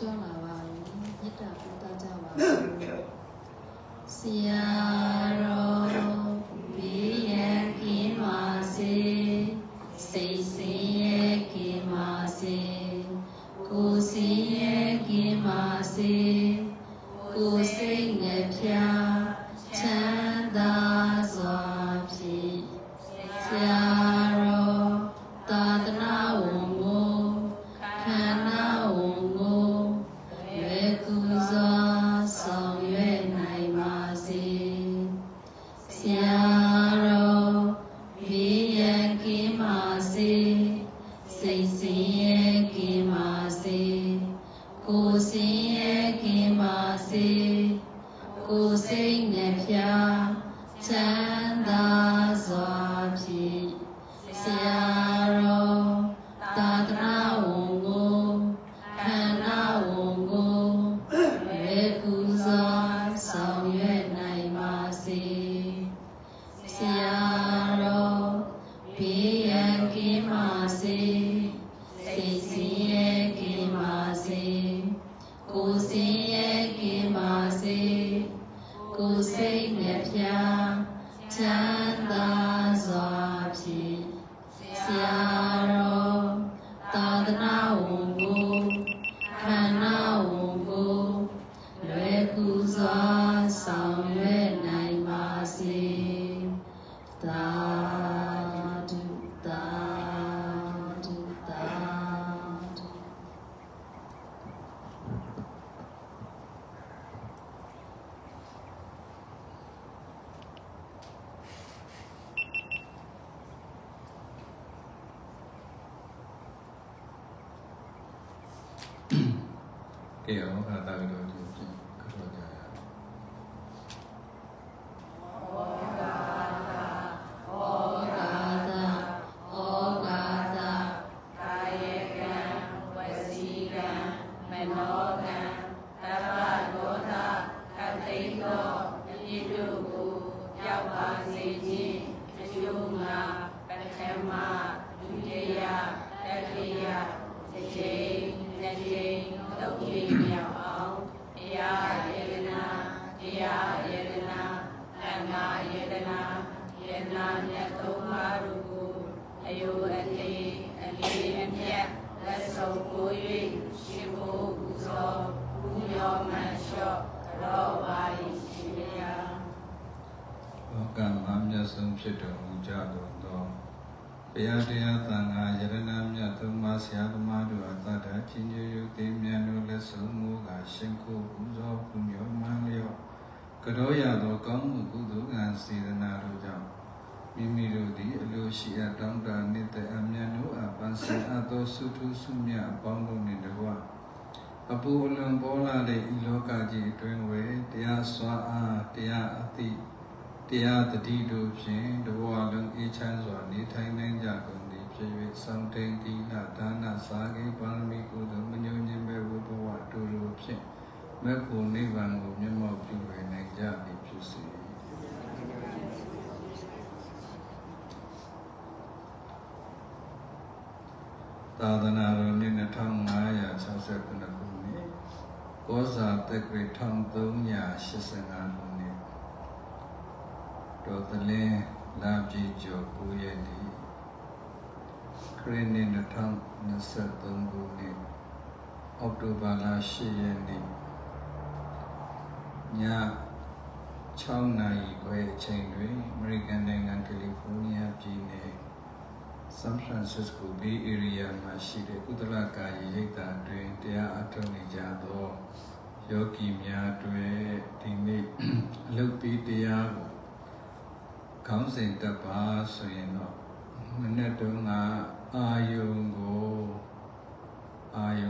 ကြွလာပါဘူးမေတ္တာပို့သကြပါဘူးဆရာ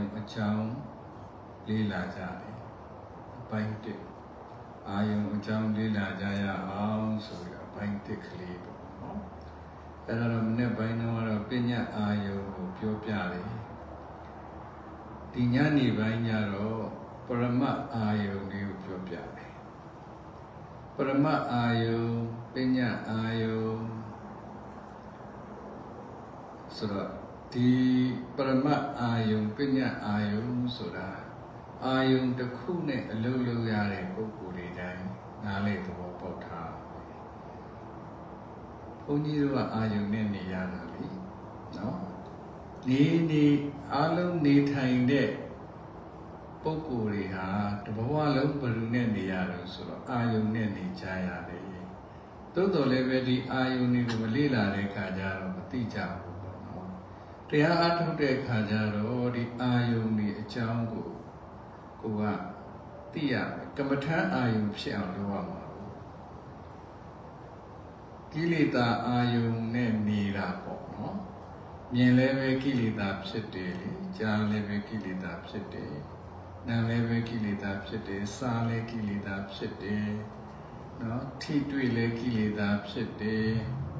င်အချောင်းလေးလာကြတယ်အပိုင်းတစ်အာယုံအချောင်းလေးလာကြရအောင်ဆိုပြီးအပိုင်းတစ်ကလေးပေါ့နော်အဲ့တော့မနေ့ပိုင်းတော့ပညာအာယုံကိုပြောပြတယ်ဒီညနေပိုင်းကျတော့ပရမအာယုံလေးကိုပြောပြတယ်ပရမအာယုံပညာအာယုံဆိုတော့ ဒီပရမတ်အာယုံပညာအာယုံဆိုတာအာယုံတစ်ခုနဲ့အလုံးလုံးရတဲ့ပုဂ္ဂိုလ်တွေတိုင်းနားလေသဘောပေါက်ထားဘုန်းကြီးတို့ကအာယုံနဲ့နေရတာလေနော်နေနေအာလုံးနေထိုင်တဲ့ပုဂ္ဂိုလ်တွေဟာတဘဝလုံးဘယ်လိုနဲ့နေရလို့ဆိုတော့အာယုံနဲ့နေကြရတယ်သို့တော်လည်းပဲဒီအာယုန်တွေကိုမလေ့လာတဲ့အခါကျတော့မသိကြဘူး တရားအထုတ်တဲ့ခါကျတော့ဒီအာယုန်တွေအကြောင်းကိုကိုကသိရမယ်ကမ္မထမ်းအာယုန်ဖြစ်အောင်လုပ်ရမှာကိလေသာအာယုန်နဲ့နေတာပေါ့နော်မြင်လည်းပဲကိလေသာဖြစ်တယ်လေကြားလည်းပဲကိလေသာဖြစ်တယ်နားလည်းပဲကိလေသာဖြစ်တယ်စားလည်းကိလေသာဖြစ်တယ်နော်ထိတွေ့လဲကိလေသာဖြစ်တယ်။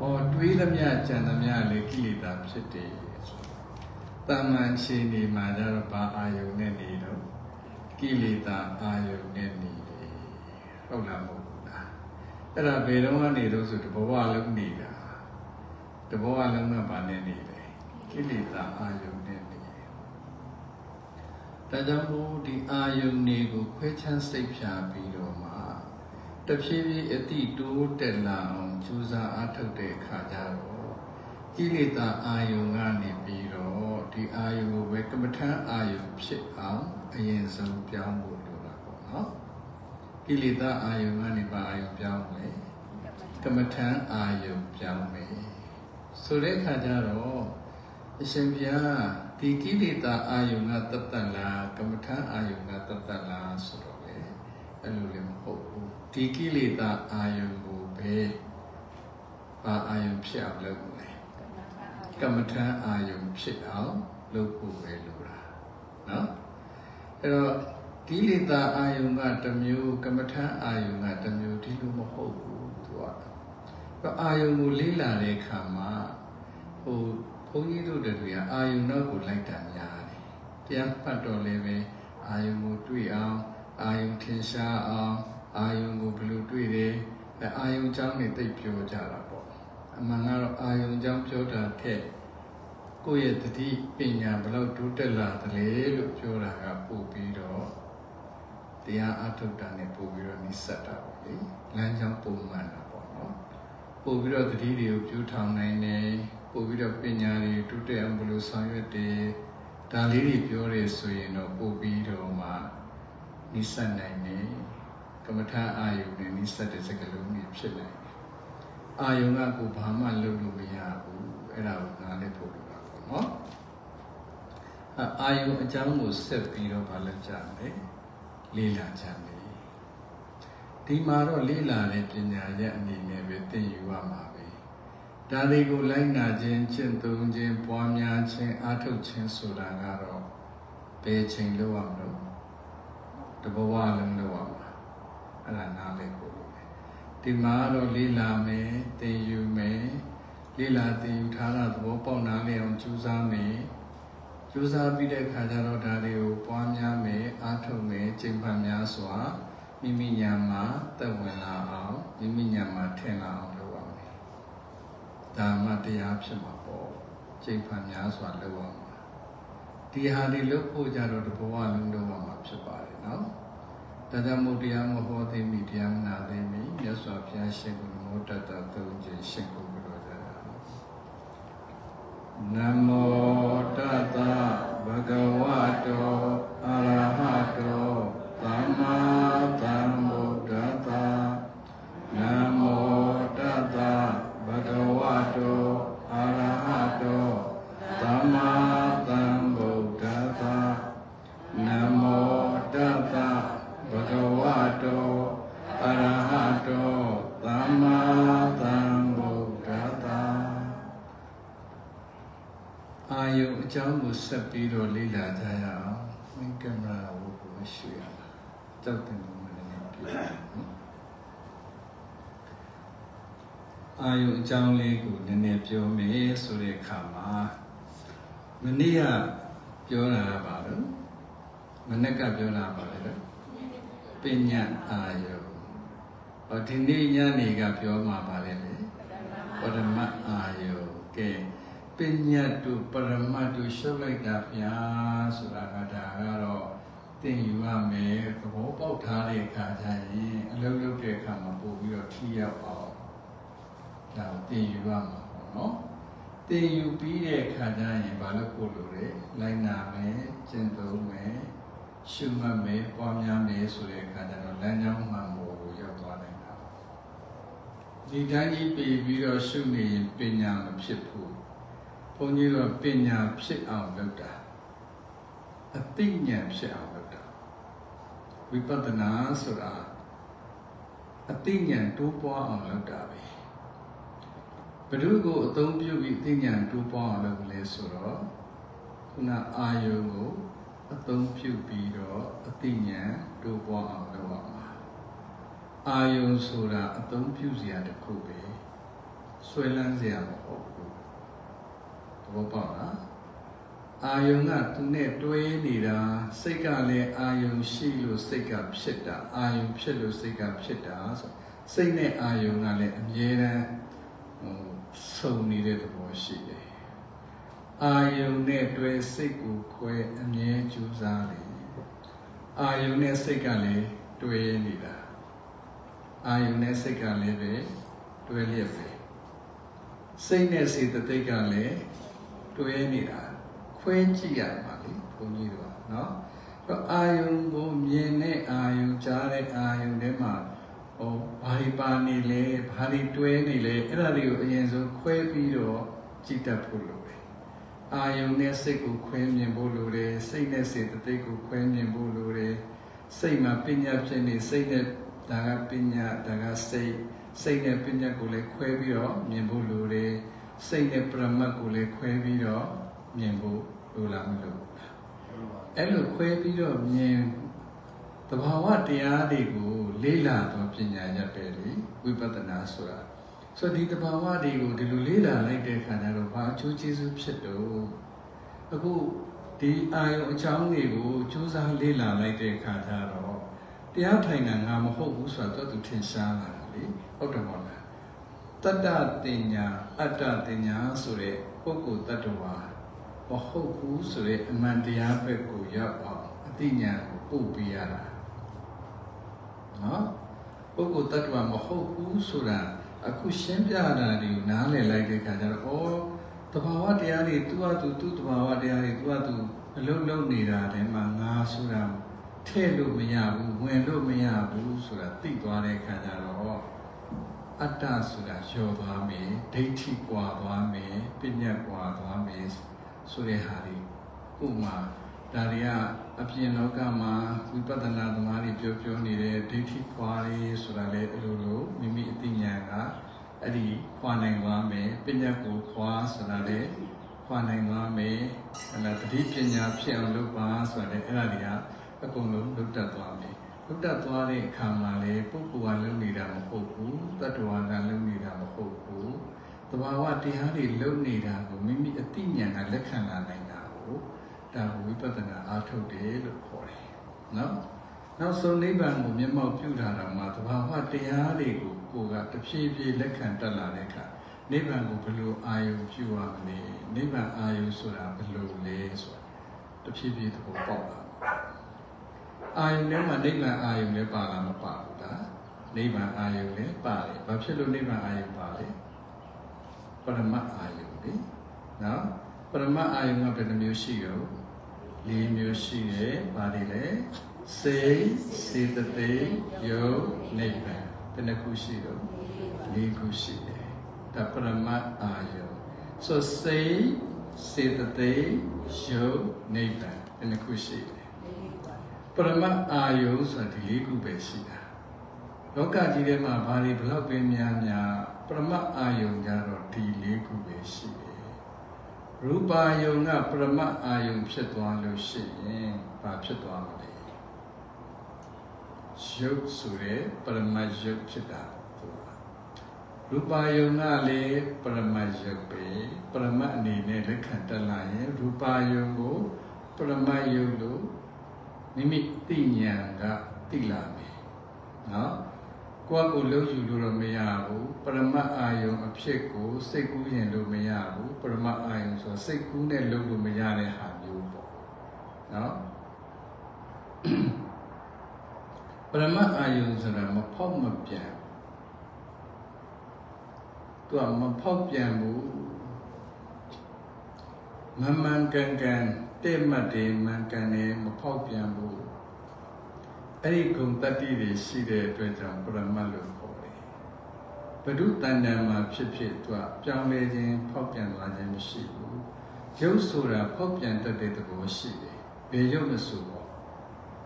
ဟောတွေးသမျှကြံသမျှလဲကိလေသာဖြစ်တယ်။တာမန်ရှင်နေမှာကြတော့ဘာအာယုန်နဲ့နေတော့ကိလေသာအာယုန်နဲ့နေတယ်။ဟုတ်လားမဟုတ်ဘူးလား။အဲ့ဒါဘယ်တော့ကနေတော့ဆိုတဘဝလုံးနေတာ။တဘဝလုံးကဘာနဲ့နေလဲ။ကိလေသာအာယုန်နဲ့နေတယ်။ဒါကြောင့်မို့ဒီအာယုန်တွေကိုခွဲခြမ်းစိတ်ဖြာပြီးတော့မှ တဖြည်းဖြည်းအတိတိုးတက်လာအောင်ကြိုးစားအားထုတ်တဲ့အခါကျတော့ကိလေသာအာယုံကနေပြီးတော့ဒီအာယုံကိုပဲကမ္မထမ်းအာယုံဖြစ်အောင်အရင်ဆုံးပြောင်းဖို့လိုတာပေါ့နော်ကိလေသာအာယုံကနေပါအာယုံပြောင်းမယ်ကမ္မထမ်းအာယုံပြောင်းမယ်ဆိုတဲ့အခါကျတော့အရှင်ဘုရားဒီကိလေသာအာယုံကတတ်တတ်လားကမ္မထမ်းအာယုံကတတ်တတ်လား ဒီကိလေသာအာယုံကိုပဲဘာအာယုံဖြစ်အောင်လုပ်လဲကမ္မထမ်းအာယုံဖြစ်အောင်လုပ်ဖို့ပဲလိုတာနော်အဲ့တော့ကိလေသာအာယုံကတစ်မျိုးကမ္မထမ်းအာယုံကတစ်မျိုးဒီလိုမဟုတ်ဘူးသူကအာယုံကိုလေ့လာတဲ့အခါမှာဟိုဘုန်းကြီးတို့တွေကအာယုံတော့ကိုလိုက်တာများတယ်ပြန်ဖတ်တော့လည်းပဲအာယုံကိုတွေ့အောင်အာယုံထင်ရှားအောင် အာယုံကိုဘယ်လိုတွေ့တယ်အာယုံကြောင့်နေတိတ်ပြောကြတာပေါ့အမှန်ကတော့အာယုံကြောင့်ပြောတာထက်ကိုယ့်ရဲ့တတိပညာဘယ်လောက်တိုးတက်လာသလဲလို့ပြောတာကပို့ပြီးတော့တရားအထုတ်တာနဲ့ပို့ပြီးတော့နိစ္စတာပေါ့လေလမ်းကြောင်းပုံမှန်တာပေါ့နော်ပို့ပြီးတော့တတိတွေကိုပြူထောင်နိုင်တယ်ပို့ပြီးတော့ပညာတွေတိုးတက်အောင်ဘယ်လိုဆောင်ရွက်တယ်ဒါလေးတွေပြောရဲဆိုရင်တော့ပို့ပြီးတော့မှနိစ္စနိုင်တယ် ကမ္မထာအာယုန်နဲ့နိစ္စတဲ့စကလုံးတွေဖြစ်နိုင်တယ်အာယုန်ကကိုဘာမှလုပ်လို့မရဘူးအဲ့ဒါကိုနားလည်ဖို့လိုတာပေါ့နော်အာအာယုန်အကြောင်းကိုဆက်ပြီးတော့ဘာလုပ်ကြလဲလေ့လာကြမယ်ဒီမှာတော့လေ့လာတဲ့ပညာရဲ့အနေနဲ့ပဲသင်ယူရမှာပဲဒါတွေကိုလိုက်နာခြင်းကျင့်သုံးခြင်းပွားများခြင်းအားထုတ်ခြင်းဆိုတာကတော့ဘယ်ချိန်လုပ်ရမလို့တဘဝလုံးလုပ်ရမှာ အဲ့ဒါနားလည်ဖို့လိုတယ်ဒီမှာတော့လေ့လာမယ်သင်ယူမယ်လေ့လာသင်ယူထားတာသဘောပေါက်နားလည်အောင်ကြိုးစားမယ်ကြိုးစားပြီးတဲ့အခါကျတော့ဒါတွေကိုပွားများမယ်အားထုတ်မယ်ကျင့်ဖန်များစွာမိမိညာမှာတက်ဝင်လာအောင်မိမိညာမှာထင်လာအောင်လုပ်ရမယ်ဒါမှတရားဖြစ်မှာပေါ့ကျင့်ဖန်များစွာလုပ်ရမှာဒီဟာတွေလုပ်ဖို့ကြတော့တဘဝလုံးလုပ်ရမှာဖြစ်ပါတယ်နော် ဒါကြောင့်မို့တရားမဟောသိမိတရားမနာသိမိမြတ်စွာဘုရားရှင်ကိုနမောတတ္တသုံးခြင်းရှင်ကိုပြောကြတာနမောတတ္တဘဂဝတောအရဟတောသမ္မာသမ္ဗုဒ္ဓတ္တ ကြောင်းကိုဆက်ပြီးတော့လေ့လာကြရအောင်မင်းကင်မရာကိုကိုရှုရအောင်တောက်တယ်လို့မလည်းပြောနော်အာယုံအကြောင်းလေးကိုနည်းနည်းပြောမယ်ဆိုတဲ့အခါမှာမနေ့ကပြောတာကပါတော့မနေ့ကပြောတာပါလေတော့ပညာအာယုံဟောဒီနေ့ညနေကပြောမှာပါလေလေပရမတ်အာယုံကဲ ပညာတုပရမတ်တုရှုပ်လိုက်တာဗျာဆိုတာကဒါကတော့ပသင်ယူရမယ်သဘောပေါက်ထားတဲ့အခါကျရင်အလုပ်လုပ်တဲ့အခါမှာပို့ပြီးတော့ထိရောက်အောင်ဒါကိုသင်ယူရမှာပေါ့နော်သင်ယူပြီးတဲ့အခါကျရင်ဘာလို့ပို့လို့လဲလိုက်နာမယ်ကျင့်သုံးမယ်ရှုမှတ်မယ်ပွားများမယ်ဆိုတဲ့အခါကျတော့လမ်းကြောင်းမှန်ဖို့ကိုရောက်သွားနိုင်တာပါဒီတိုင်းကြီးပြီးပြီးတော့ရှုနေရင်ပညာမဖြစ်ဘူး ဘုန်းကြီးတို့ပညာဖြစ်အောင်လုပ်တာအသိဉာဏ်ဖြစ်အောင်လုပ်တာဝိပဿနာဆိုတာအသိဉာဏ်တိုးပွားအောင်လုပ်တာပဲဘယ်သူကိုအသုံးပြုပြီးအသိဉာဏ်တိုးပွားအောင်လုပ်လဲဆိုတော့ခုနအာယုံကိုအသုံးပြုပြီးတော့အသိဉာဏ်တိုးပွားအောင်လုပ်ရမှာအာယုံဆိုတာအသုံးပြုစရာတစ်ခုပဲဆွဲလန်းစရာမဟုတ် ဘူးသဘောပေါက်လားအာယုံကသူနဲ့တွဲနေတာစိတ်ကလည်းအာယုံရှိလို့စိတ်ကဖြစ်တာအာယုံဖြစ်လို့စိတ်ကဖြစ်တာဆိုစိတ်နဲ့အာယုံကလည်းအမြဲတမ်းဟိုဆုံနေတဲ့သဘောရှိတယ်အာယုံနဲ့တွဲစိတ်ကိုခွဲအမြဲကြိုးစားတယ်အာယုံနဲ့စိတ်ကလည်းတွဲနေတာအာယုံနဲ့စိတ်ကလည်းပဲတွဲလျက်ပဲစိတ်နဲ့စေတသိက်ကလည်း တွဲနေတာခွဲကြည့်ရမှာလေဘုန်းကြီးတို့ကနော်အဲ့အာယုံကိုမြင်တဲ့အာယုံကြားတဲ့အာယုံထဲမှာဟောဘာတွေပါနေလဲဘာတွေတွဲနေလဲအဲ့ဒါတွေကိုအရင်ဆုံးခွဲပြီးတော့ကြည့်တတ်ဖို့လိုတယ်အာယုံနဲ့စိတ်ကိုခွဲမြင်ဖို့လိုတယ်စိတ်နဲ့စေတသိက်ကိုခွဲမြင်ဖို့လိုတယ်စိတ်မှာပညာဖြစ်နေစိတ်နဲ့ဒါကပညာဒါကစိတ်စိတ်နဲ့ပညာကိုလည်းခွဲပြီးတော့မြင်ဖို့လိုတယ် စိတ်နဲ့ပရမတ်ကိုလည်းခွဲပြီးတော့မြင်ဖို့လိုလားမလို့အဲ့လိုခွဲပြီးတော့မြင်တဘာဝတရားတွေကိုလေ့လာတော့ပညာရပဲလေဝိပဿနာဆိုတာဆိုဒီတဘာဝတွေကိုဒီလိုလေ့လာလိုက်တဲ့ခါကျတော့ဘာအကျိုးကျေးဇူးဖြစ်တော့အခုဒီအာယုံအကြောင်းတွေကိုစူးစမ်းလေ့လာလိုက်တဲ့ခါကျတော့တရားထိုင်တာငါမဟုတ်ဘူးဆိုတာတော့သူထင်ရှားလာတယ်လေဟုတ်တယ်မဟုတ်လား တတ္တတင်ညာအတ္တတင်ညာဆိုတဲ့ပုဂ္ဂိုလ်တ attva မဟုတ်ဘူးဆိုတဲ့အမှန်တရားဘက်ကိုရောက်အောင်အသိဉာဏ်ကိုပို့ပေးရတာနော်ပုဂ္ဂိုလ်တ attva မဟုတ်ဘူးဆိုတာအခုရှင်းပြတာဒီကိုနားလည်လိုက်တဲ့အခါကျတော့ဩတဘာဝတရားတွေသူ့ဟာသူသူ့တဘာဝတရားတွေသူ့ဟာသူအလုံးလုံးနေတာတည်းမှာငါဆိုတာထည့်လို့မရဘူးဝင်လို့မရဘူးဆိုတာသိသွားတဲ့အခါကျတော့ အတ္တဆိုတာလျော့သွားမယ်ဒိဋ္ဌိကွာသွားမယ်ပညာကွာသွားမယ်ဆိုတဲ့ဟာဒီကိုမှဒါတွေကအပြင်လောကမှာဝိပဿနာသမားတွေပြောပြောနေတဲ့ဒိဋ္ဌိခွာတွေဆိုတာလေအလိုလိုမိမိအသိဉာဏ်ကအဲ့ဒီခွာနိုင်သွားမယ်ပညာကိုခွာဆိုတာလေခွာနိုင်သွားမယ်အဲ့ဒါတတိပညာဖြစ်အောင်လုပ်ပါဆိုတာလေအဲ့ဒါတွေကအကုန်လုံးလုပ်တတ်သွားမယ် လုပ်တတ်သွားတဲ့အခါမှာလေပုဂ္ဂိုလ်ကလုပ်နေတာမဟုတ်ဘူးတတ္တဝါကလုပ်နေတာမဟုတ်ဘူးတဘာဝတရားတွေလုပ်နေတာကိုမိမိအသိဉာဏ်ကလက်ခံလာနိုင်တာကိုဒါကိုဝိပဿနာအားထုတ်တယ်လို့ခေါ်တယ်နော်နောက်ဆုံးနိဗ္ဗာန်ကိုမျက်မှောက်ပြုတာတော့မှတဘာဝတရားတွေကိုကိုယ်ကတဖြည်းဖြည်းလက်ခံတက်လာတဲ့အခါနိဗ္ဗာန်ကိုဘယ်လိုအာရုံပြုရမလဲနိဗ္ဗာန်အာရုံဆိုတာဘယ်လိုလဲဆိုတာတဖြည်းဖြည်းသဘောပေါက်လာ အာယုန်ထဲမှာနိဗ္ဗာန်အာယုန်လည်းပါလားမပါဘူးလားနိဗ္ဗာန်အာယုန်လည်းပါတယ်ဘာဖြစ်လို့နိဗ္ဗာန်အာယုန်ပါလဲပရမတ်အာယုန်လေနော်ပရမတ်အာယုန်ကဘယ်နှမျိုးရှိရော၄မျိုးရှိတယ်ဘာတွေလဲစေစေတသိက်ယုတ်နိဗ္ဗာန်ဘယ်နှခုရှိတော့၄ခုရှိတယ်ဒါပရမတ်အာယုန်ဆိုစေစေတသိက်ယုတ်နိဗ္ဗာန်ဘယ်နှခုရှိတယ် ပရမတ်အာယုန်ဆိုတာဒီ၄ခုပဲရှိတာလောကကြီးထဲမှာဘာတွေဘလောက်ပဲများများပရမတ်အာယုန်ကြတော့ဒီ၄ခုပဲရှိတယ်ရူပါယုံကပရမတ်အာယုံဖြစ်သွားလို့ရှိရင်ဘာဖြစ်သွားမလဲရုပ်ဆိုတဲ့ပရမတ်ရုပ်ဖြစ်တာသူကရူပါယုံကလည်းပရမတ်ရုပ်ပဲပရမတ်အနေနဲ့လက်ခံတက်လာရင်ရူပါယုံကိုပရမတ်ယုံလို့ မိမိသိဉာဏ်ကသိလာမယ်နော်ကိုယ့်ကိုယ်လုံးယူလို့တော့မရဘူးပရမတ်အာယုံအဖြစ်ကိုစိတ်ကူးရင်လို့မရဘူးပရမတ်အာယုံဆိုစိတ်ကူးနဲ့လုံးလို့မရတဲ့ဟာမျိုးပေါ့နော်ပရမတ်အာယုဆိုတာမဖောက်မပြန်သူကမဖောက်ပြန်ဘူးမမှန်ကန်ကန် တဲ့မှတ်တယ်မှန်ကန်တယ်မဖောက်ပြန်ဘူးအဲ့ဒီဂုံတတ္တိတွေရှိတဲ့အတွက်ကြောင့်ပရမတ်လို့ခေါ်တယ်ဘဒုတန်တန်မှာဖြစ်ဖြစ်သူကပြောင်းလဲခြင်းဖောက်ပြန်သွားခြင်းမရှိဘူးရုပ်ဆိုတာဖောက်ပြန်တတ်တဲ့သဘောရှိတယ်ဘယ်ရုပ်မဆိုပေါ့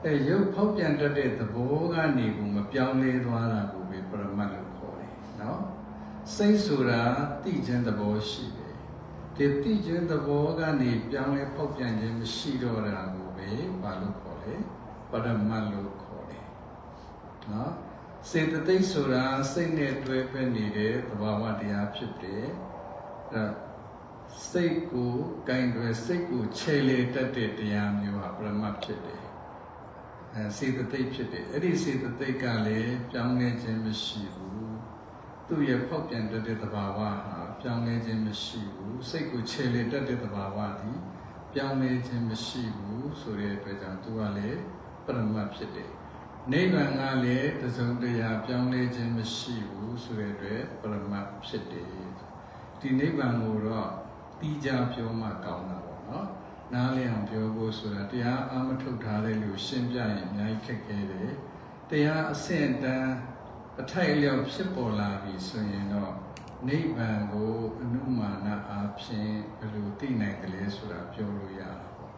အဲရုပ်ဖောက်ပြန်တတ်တဲ့သဘောကနေဘူးမပြောင်းလဲသွားတာကိုပဲပရမတ်လို့ခေါ်တယ်နော်စိတ်ဆိုတာသိခြင်းသဘောရှိတယ် ဒီသိခြင်းသဘောကနေပြောင်းလဲဖောက်ပြန်ခြင်းမရှိတော့တာကိုပဲဘာလို့ခေါ်လဲပရမတ်လို့ခေါ်တယ်နော်စေတသိက်ဆိုတာစိတ်နဲ့တွဲဖက်နေတဲ့သဘာဝတရားဖြစ်တယ်အဲစိတ်ကိုကင်တွယ်စိတ်ကိုခြေလေတတ်တဲ့တရားမျိုးဟာပရမတ်ဖြစ်တယ်အဲစေတသိက်ဖြစ်တယ်အဲ့ဒီစေတသိက်ကလည်းပြောင်းလဲခြင်းမရှိဘူးသူ့ရဲ့ဖောက်ပြန်တတ်တဲ့သဘာဝဟာပြောင်းလဲခြင်းမရှိဘူး စိတ်ကိုခြေလေတတ်တဲ့သဘာဝသည်ပြောင်းလဲခြင်းမရှိဘူးဆိုတဲ့အတွက်ကြောင့်သူကလည်းပရမတ်ဖြစ်တယ်နိဗ္ဗာန်ကလည်းတစုံတရာပြောင်းလဲခြင်းမရှိဘူးဆိုတဲ့အတွက်ပရမတ်ဖြစ်တယ်ဒီနိဗ္ဗာန်ကိုတော့တီးကြပြောမှကောင်းတာပေါ့နော်နားလည်အောင်ပြောဖို့ဆိုတာတရားအာမထုတ်ထားတဲ့လူရှင်းပြရင်အများကြီးခက်ခဲတယ်တရားအဆင့်အတန်းအထိုက်အလျောက်ဖြစ်ပေါ်လာပြီဆိုရင်တော့ နိဗ္ဗာန်ကိုအနုမာနအားဖြင့်ဘယ်လိုသိနိုင်ကြလဲဆိုတာပြောလို့ရတာပေါ့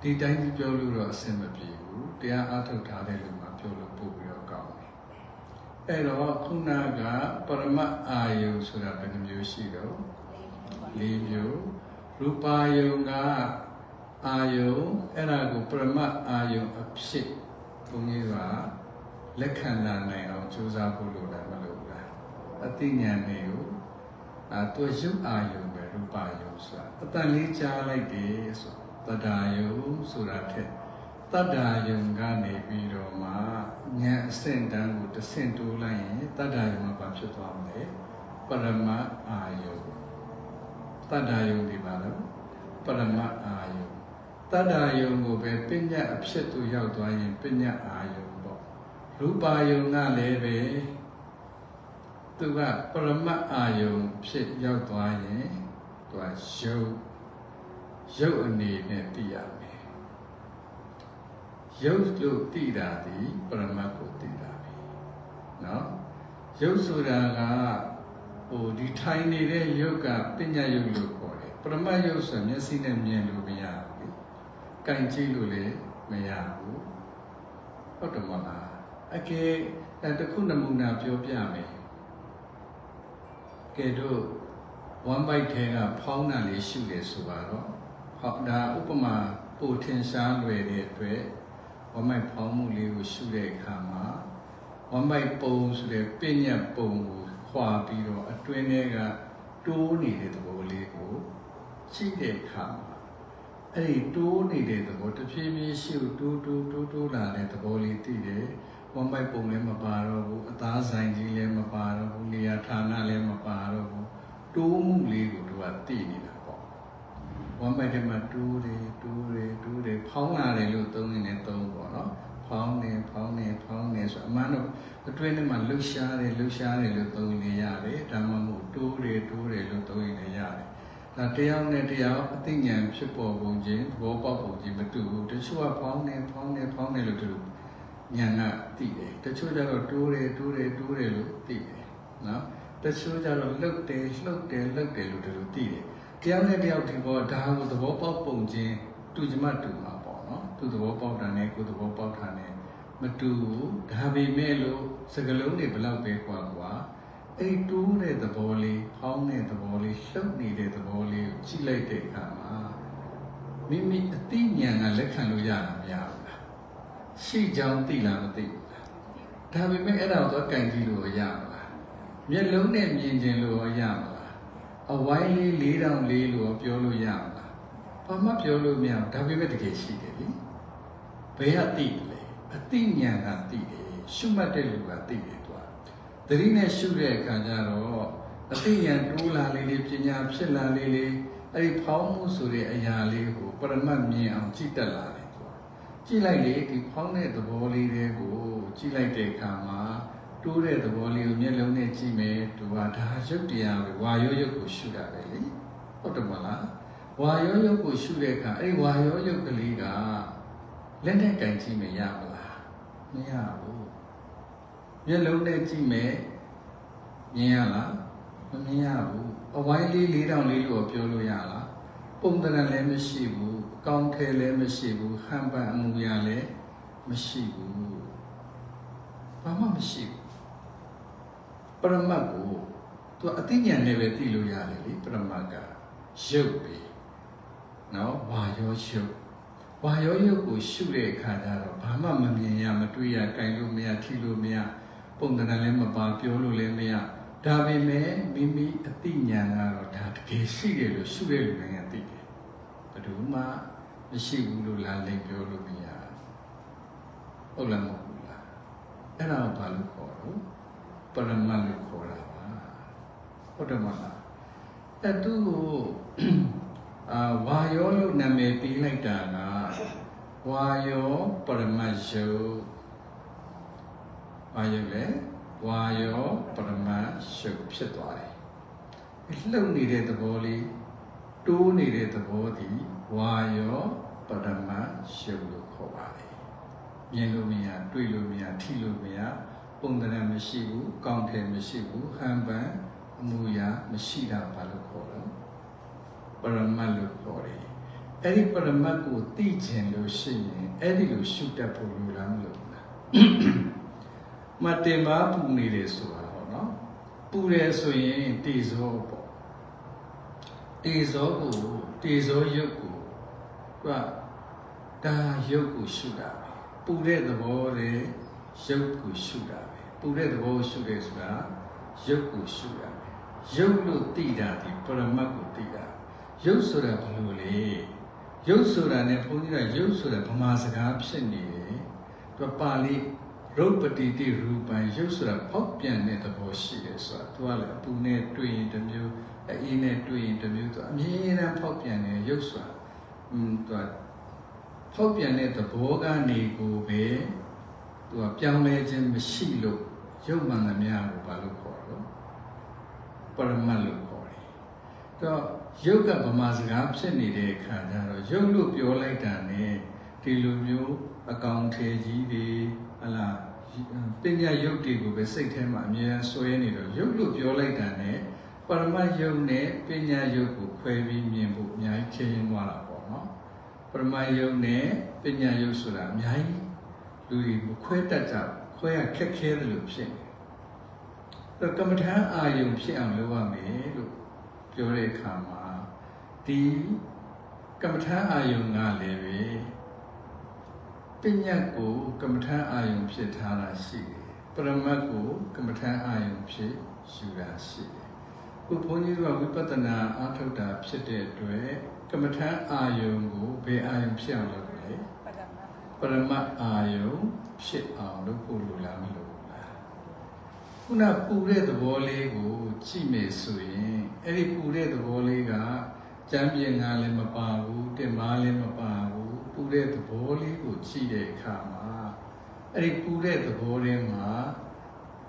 ဒီတိုင်းကြီးပြောလို့တော့အဆင်မပြေဘူးတရားအားထုတ်ထားတဲ့လူမှပြောလို့ပို့ပြီးတော့ကောင်းတယ်အဲ့တော့ခုနကပရမတ်အာယုဆိုတာဘယ်နှမျိုးရှိတော့၄မျိုးရူပါယုံကအာယုံအဲ့ဒါကိုပရမတ်အာယုံအဖြစ်ဘုန်းကြီးကလက်ခံလာနိုင်အောင်ကြိုးစားဖို့လိုတယ်မလို့ဘူးလား အသိဉာဏ်တွေကိုအာသူရုပ်အာယုံပဲရူပါယုံဆိုတာအတန်လေးကြားလိုက်တယ်ဆိုတတ္တာယုံဆိုတာထက်တတ္တာယုံကနေပြီးတော့မှဉာဏ်အဆင့်တန်းကိုတစ်ဆင့်တိုးလိုက်ရင်တတ္တာယုံကဘာဖြစ်သွားမလဲပရမတ်အာယုံတတ္တာယုံဒီပါတော့ပရမတ်အာယုံတတ္တာယုံကိုပဲပညာအဖြစ်သူရောက်သွားရင်ပညာအာယုံပေါ့ရူပါယုံကလည်းပဲ သူကပရမတ်အာယုံဖြစ်ရောက်သွားရင်သူကယုံယုတ်အနေနဲ့သိရမယ်ယုတ်လို့သိတာဒီပရမတ်ကိုသိတာပဲเนาะယုတ်ဆိုတာက ဟိုဒီထိုင်နေတဲ့ယုတ်ကပညာယုတ်လို့ခေါ်တယ်ပရမတ်ယုတ်ဆိုမျက်စိနဲ့မြင်လို့မရဘူး။ကင်ကြည့်လို့လည်းမရဘူး။ဟုတ်တယ်မလား။အကယ်အဲတစ်ခုနမူနာပြောပြမယ်။ ကဲတော့ one byte ထဲကဖောင်းတာလေးရှုတယ်ဆိုပါတော့။ဟောဒါဥပမာပိုထင်ရှားလွယ်တဲ့အတွက် one byte ဖောင်းမှုလေးကိုရှုတဲ့အခါမှာ one byte ပုံဆိုတဲ့ပညာပုံကိုခွာပြီးတော့အတွင်းထဲကတိုးနေတဲ့သဘောလေးကိုရှိတဲ့အခါမှာအဲ့ဒီတိုးနေတဲ့သဘောတစ်ဖြည်းဖြည်းရှိတိုးတိုးတိုးတိုးလာတဲ့သဘောလေးသိတယ် ဝမ်းပိုက်ပုံလည်းမပါတော့ဘူးအသားဆိုင်ကြီးလည်းမပါတော့ဘူးနေရာဌာနလည်းမပါတော့ဘူးတိုးမှုလေးကိုသူကသိနေတာပေါ့ဝမ်းပိုက်ထဲမှာတိုးတယ်တိုးတယ်တိုးတယ်ဖောင်းလာတယ်လို့သုံးနေတယ်သုံးပေါ့နော်ဖောင်းနေဖောင်းနေဖောင်းနေဆိုအမှန်တော့အတွင်းထဲမှာလှုပ်ရှားတယ်လှုပ်ရှားတယ်လို့သုံးနေရတယ်ဒါမှမဟုတ်တိုးတယ်တိုးတယ်လို့သုံးနေရတယ်ဒါတရားနဲ့တရားအသိဉာဏ်ဖြစ်ပေါ်ပုံချင်းသဘောပေါက်ပုံချင်းမတူဘူးတချို့ကဖောင်းနေဖောင်းနေဖောင်းနေလို့တူ ဉာဏ်ကသိတယ်တချို့ကျတော့တိုးတယ်တိုးတယ်တိုးတယ်လို့သိတယ်နော်တချို့ကျတော့လှုပ်တယ်လှုပ်တယ်လှုပ်တယ်လို့တူသိတယ်တရားနဲ့တရားဒီဘောဒါကိုသဘောပေါက်ပုံချင်းတူချင်မှတူမှာပေါ့နော်သူသဘောပေါက်တာနဲ့ကိုယ်သဘောပေါက်တာနဲ့ မတူဘူးဒါပေမဲ့လို့စကလုံးတွေဘလောက်ပဲกว่ากว่าအဲ့ဒီတိုးတဲ့သဘောလေးဖောင်းတဲ့သဘောလေးလှုပ်နေတဲ့သဘောလေးကိုကြည့်လိုက်တဲ့အခါမှာမိမိအသိဉာဏ်ကလက်ခံလို့ရတာမရဘူးလား ူး ရှိကြောင်းသိလားမသိဘူးလားဒါပေမဲ့အဲ့ဒါကိုတော့ကင်ကြည့်လို့ရမလားမျက်လုံးနဲ့မြင်ခြင်းလို့ရမလားအဝိုင်းလေး၄တောင်လေးလို့ပြောလို့ရမလားဘာမှပြောလို့မရဘူးဒါပေမဲ့တကယ်ရှိတယ်လေဘယ်ကသိလဲအသိဉာဏ်ကသိတယ်ရှုမှတ်တဲ့လူကသိတယ်သူကသတိနဲ့ရှုတဲ့အခါကျတော့အသိဉာဏ်တိုးလာလေးလေးပညာဖြစ်လာလေးလေးအဲ့ဒီဖောင်းမှုဆိုတဲ့အရာလေးကိုပရမတ်မြင်အောင်ကြည့်တတ်လာတယ်သူ ကကြည့်လိုက်လေဒီဖောင်းတဲ့သဘောလေးတွေကိုကြည့်လိုက်တဲ့အခါမှာတိုးတဲ့သဘောလေးကိုမျက်လုံးနဲ့ကြည့်မယ်သူကဒါရုပ်တရားပဲဝါရောရုပ်ကိုရှုတာပဲလေဟုတ်တယ်မလားဝါရောရုပ်ကိုရှုတဲ့အခါအဲ့ဒီဝါရောရုပ်ကလေးကလက်နဲ့ကင်ကြည့်မယ်ရမလားမရဘူးမျက်လုံးနဲ့ကြည့်မယ်မြင်ရလားမမြင်ရဘူးအဝိုင်းလေးလေးတောင်လေးလို့ပြောလို့ရလားပုံသဏ္ဍာန်လည်းမရှိဘူးအ ကောင်းထဲလည်းမရှိဘူးဟန်ပန်အမူအရာလည်းမရှိဘူးဘာမှမရှိဘူးပရမတ်ကိုသူအသိဉာဏ်နဲ့ပဲသိလို့ရတယ်လေပရမတ်ကရုပ်ပဲနော်ဝါရောရုပ်ဝါရောရုပ်ကိုရှုတဲ့အခါကျတော့ဘာမှမမြင်ရမတွေ့ရကြိုင်လို့မရထိလို့မရပုံသဏ္ဍာန်လည်းမပါပြောလို့လည်းမရဒါပေမဲ့မိမိအသိဉာဏ်ကတော့ဒါတကယ်ရှိတယ်လို့ရှုတဲ့လူတွေကသိတယ်ဘယ်သူမှ မရှိဘူးလို့လာလိမ်ပြောလို့မရဟုတ်လားမဟုတ်ဘူးလားအဲ့ဒါကိုဘာလို့ခေါ်တော့ပရမတ်လို့ခေါ်တာပါဟုတ်တယ်မလားအဲ့သူ့ကိုအာဝါယောလို့နာမည်ပေးလိုက်တာကဝါယောပရမတ်ယုတ်ဘာယုတ်လဲဝါယောပရမတ်ယုတ်ဖြစ်သွားတယ်လှုပ်နေတဲ့သဘောလေးတိုးနေတဲ့သဘောဒီဝါယော ပရမတ်ယုတ်လို့ခေါ်ပါတယ်မြင်လို့မရတွေ့လို့မရထိလို့မရပုံသဏ္ဍာန်မရှိဘူးကောင်းတယ်မရှိဘူးဟန်ပန်အမူအရာမရှိတာဘာလို့ခေါ်တော့ပရမတ်လို့ခေါ်တယ်အဲ့ဒီပရမတ်ကိုသိခြင်းလို့ရှိရင်အဲ့ဒီလိုရှုတတ်ဖို့လိုလားမလို့လားမတင်ပါပူနေတယ်ဆိုတာဟောနော်ပူတယ်ဆိုရင်တေဇောပေါ့တေဇောကိုတေဇောရုပ်ကို ကဒါရုပ်ကိုရှုတာပဲပူတဲ့သဘောတွေရုပ်ကိုရှုတာပဲပူတဲ့သဘောကိုရှုတယ်ဆိုတာရုပ်ကိုရှုတာပဲရုပ်လို့သိတာဒီပရမတ်ကိုသိတာရုပ်ဆိုတာဘယ်လိုလဲရုပ်ဆိုတာ ਨੇ ဘုန်းကြီးကရုပ်ဆိုတာဗမာစကားဖြစ်နေတယ်သူပါဠိရုပ်ပတိတိရူပံရုပ်ဆိုတာဖောက်ပြန်တဲ့သဘောရှိတယ်ဆိုတာသူကလည်းအပူနဲ့တွေ့ရင်တစ်မျိုးအေးနဲ့တွေ့ရင်တစ်မျိုးသူအမြဲတမ်းဖောက်ပြန်နေရုပ်ဆိုတာ อืมသူကဖောက်ပြန်တဲ့သဘောကနေကိုပဲသူကပြောင်းလဲခြင်းမရှိလို့ရုပ်မှန်သမျှကိုဘာလို့ခေါ်တော့ပရမတ်လို့ခေါ်တယ်။တော့ရုပ်ကဗမာစကားဖြစ်နေတဲ့အခါကျတော့ရုပ်လို့ပြောလိုက်တာ ਨੇ ဒီလိုမျိုးအကောင်ထေကြီးတွေဟလာပညာရုပ်တွေကိုပဲစိတ်ထဲမှာအမြဲဆွဲနေတော့ရုပ်လို့ပြောလိုက်တာ ਨੇ ပရမတ်ရုပ်နဲ့ပညာရုပ်ကိုခွဲပြီးမြင်ဖို့အများကြီးခင်းသွားတာပေါ့နော် ေါ့ ပရမတ်ရုပ်နဲ့ပညာရုပ်ဆိုတာအများကြီးလူတွေမခွဲတတ်ကြဘူးခွဲရခက်ခဲတယ်လို့ဖြစ်နေတော့ကမ္မထာအာယုံဖြစ်အောင်လုပ်ရမယ်လို့ပြောတဲ့အခါမှာဒီကမ္မထာအာယုံကလည်းပဲပညာကိုကမ္မထာအာယုံဖြစ်ထားတာရှိတယ်ပရမတ်ကိုကမ္မထာအာယုံဖြစ်ယူတာရှိတယ်ခုဘုန်းကြီးတို့ကဝိပဿနာအားထုတ်တာဖြစ်တဲ့အတွက် ကမ္မထာအာယုံကိုဘယ်အာယုံဖြစ်အောင်လုပ်လဲပရမတ်ပရမတ်အာယုံဖြစ်အောင်လုပ်ဖို့လိုလားမလိုဘူးလားခုနပူတဲ့သဘောလေးကိုကြည့်မယ်ဆိုရင်အဲ့ဒီပူတဲ့သဘောလေးကကြမ်းပြင်ကလည်းမပါဘူးတင်မားလည်းမပါဘူးပူတဲ့သဘောလေးကိုကြည့်တဲ့အခါမှာအဲ့ဒီပူတဲ့သဘောထဲမှာ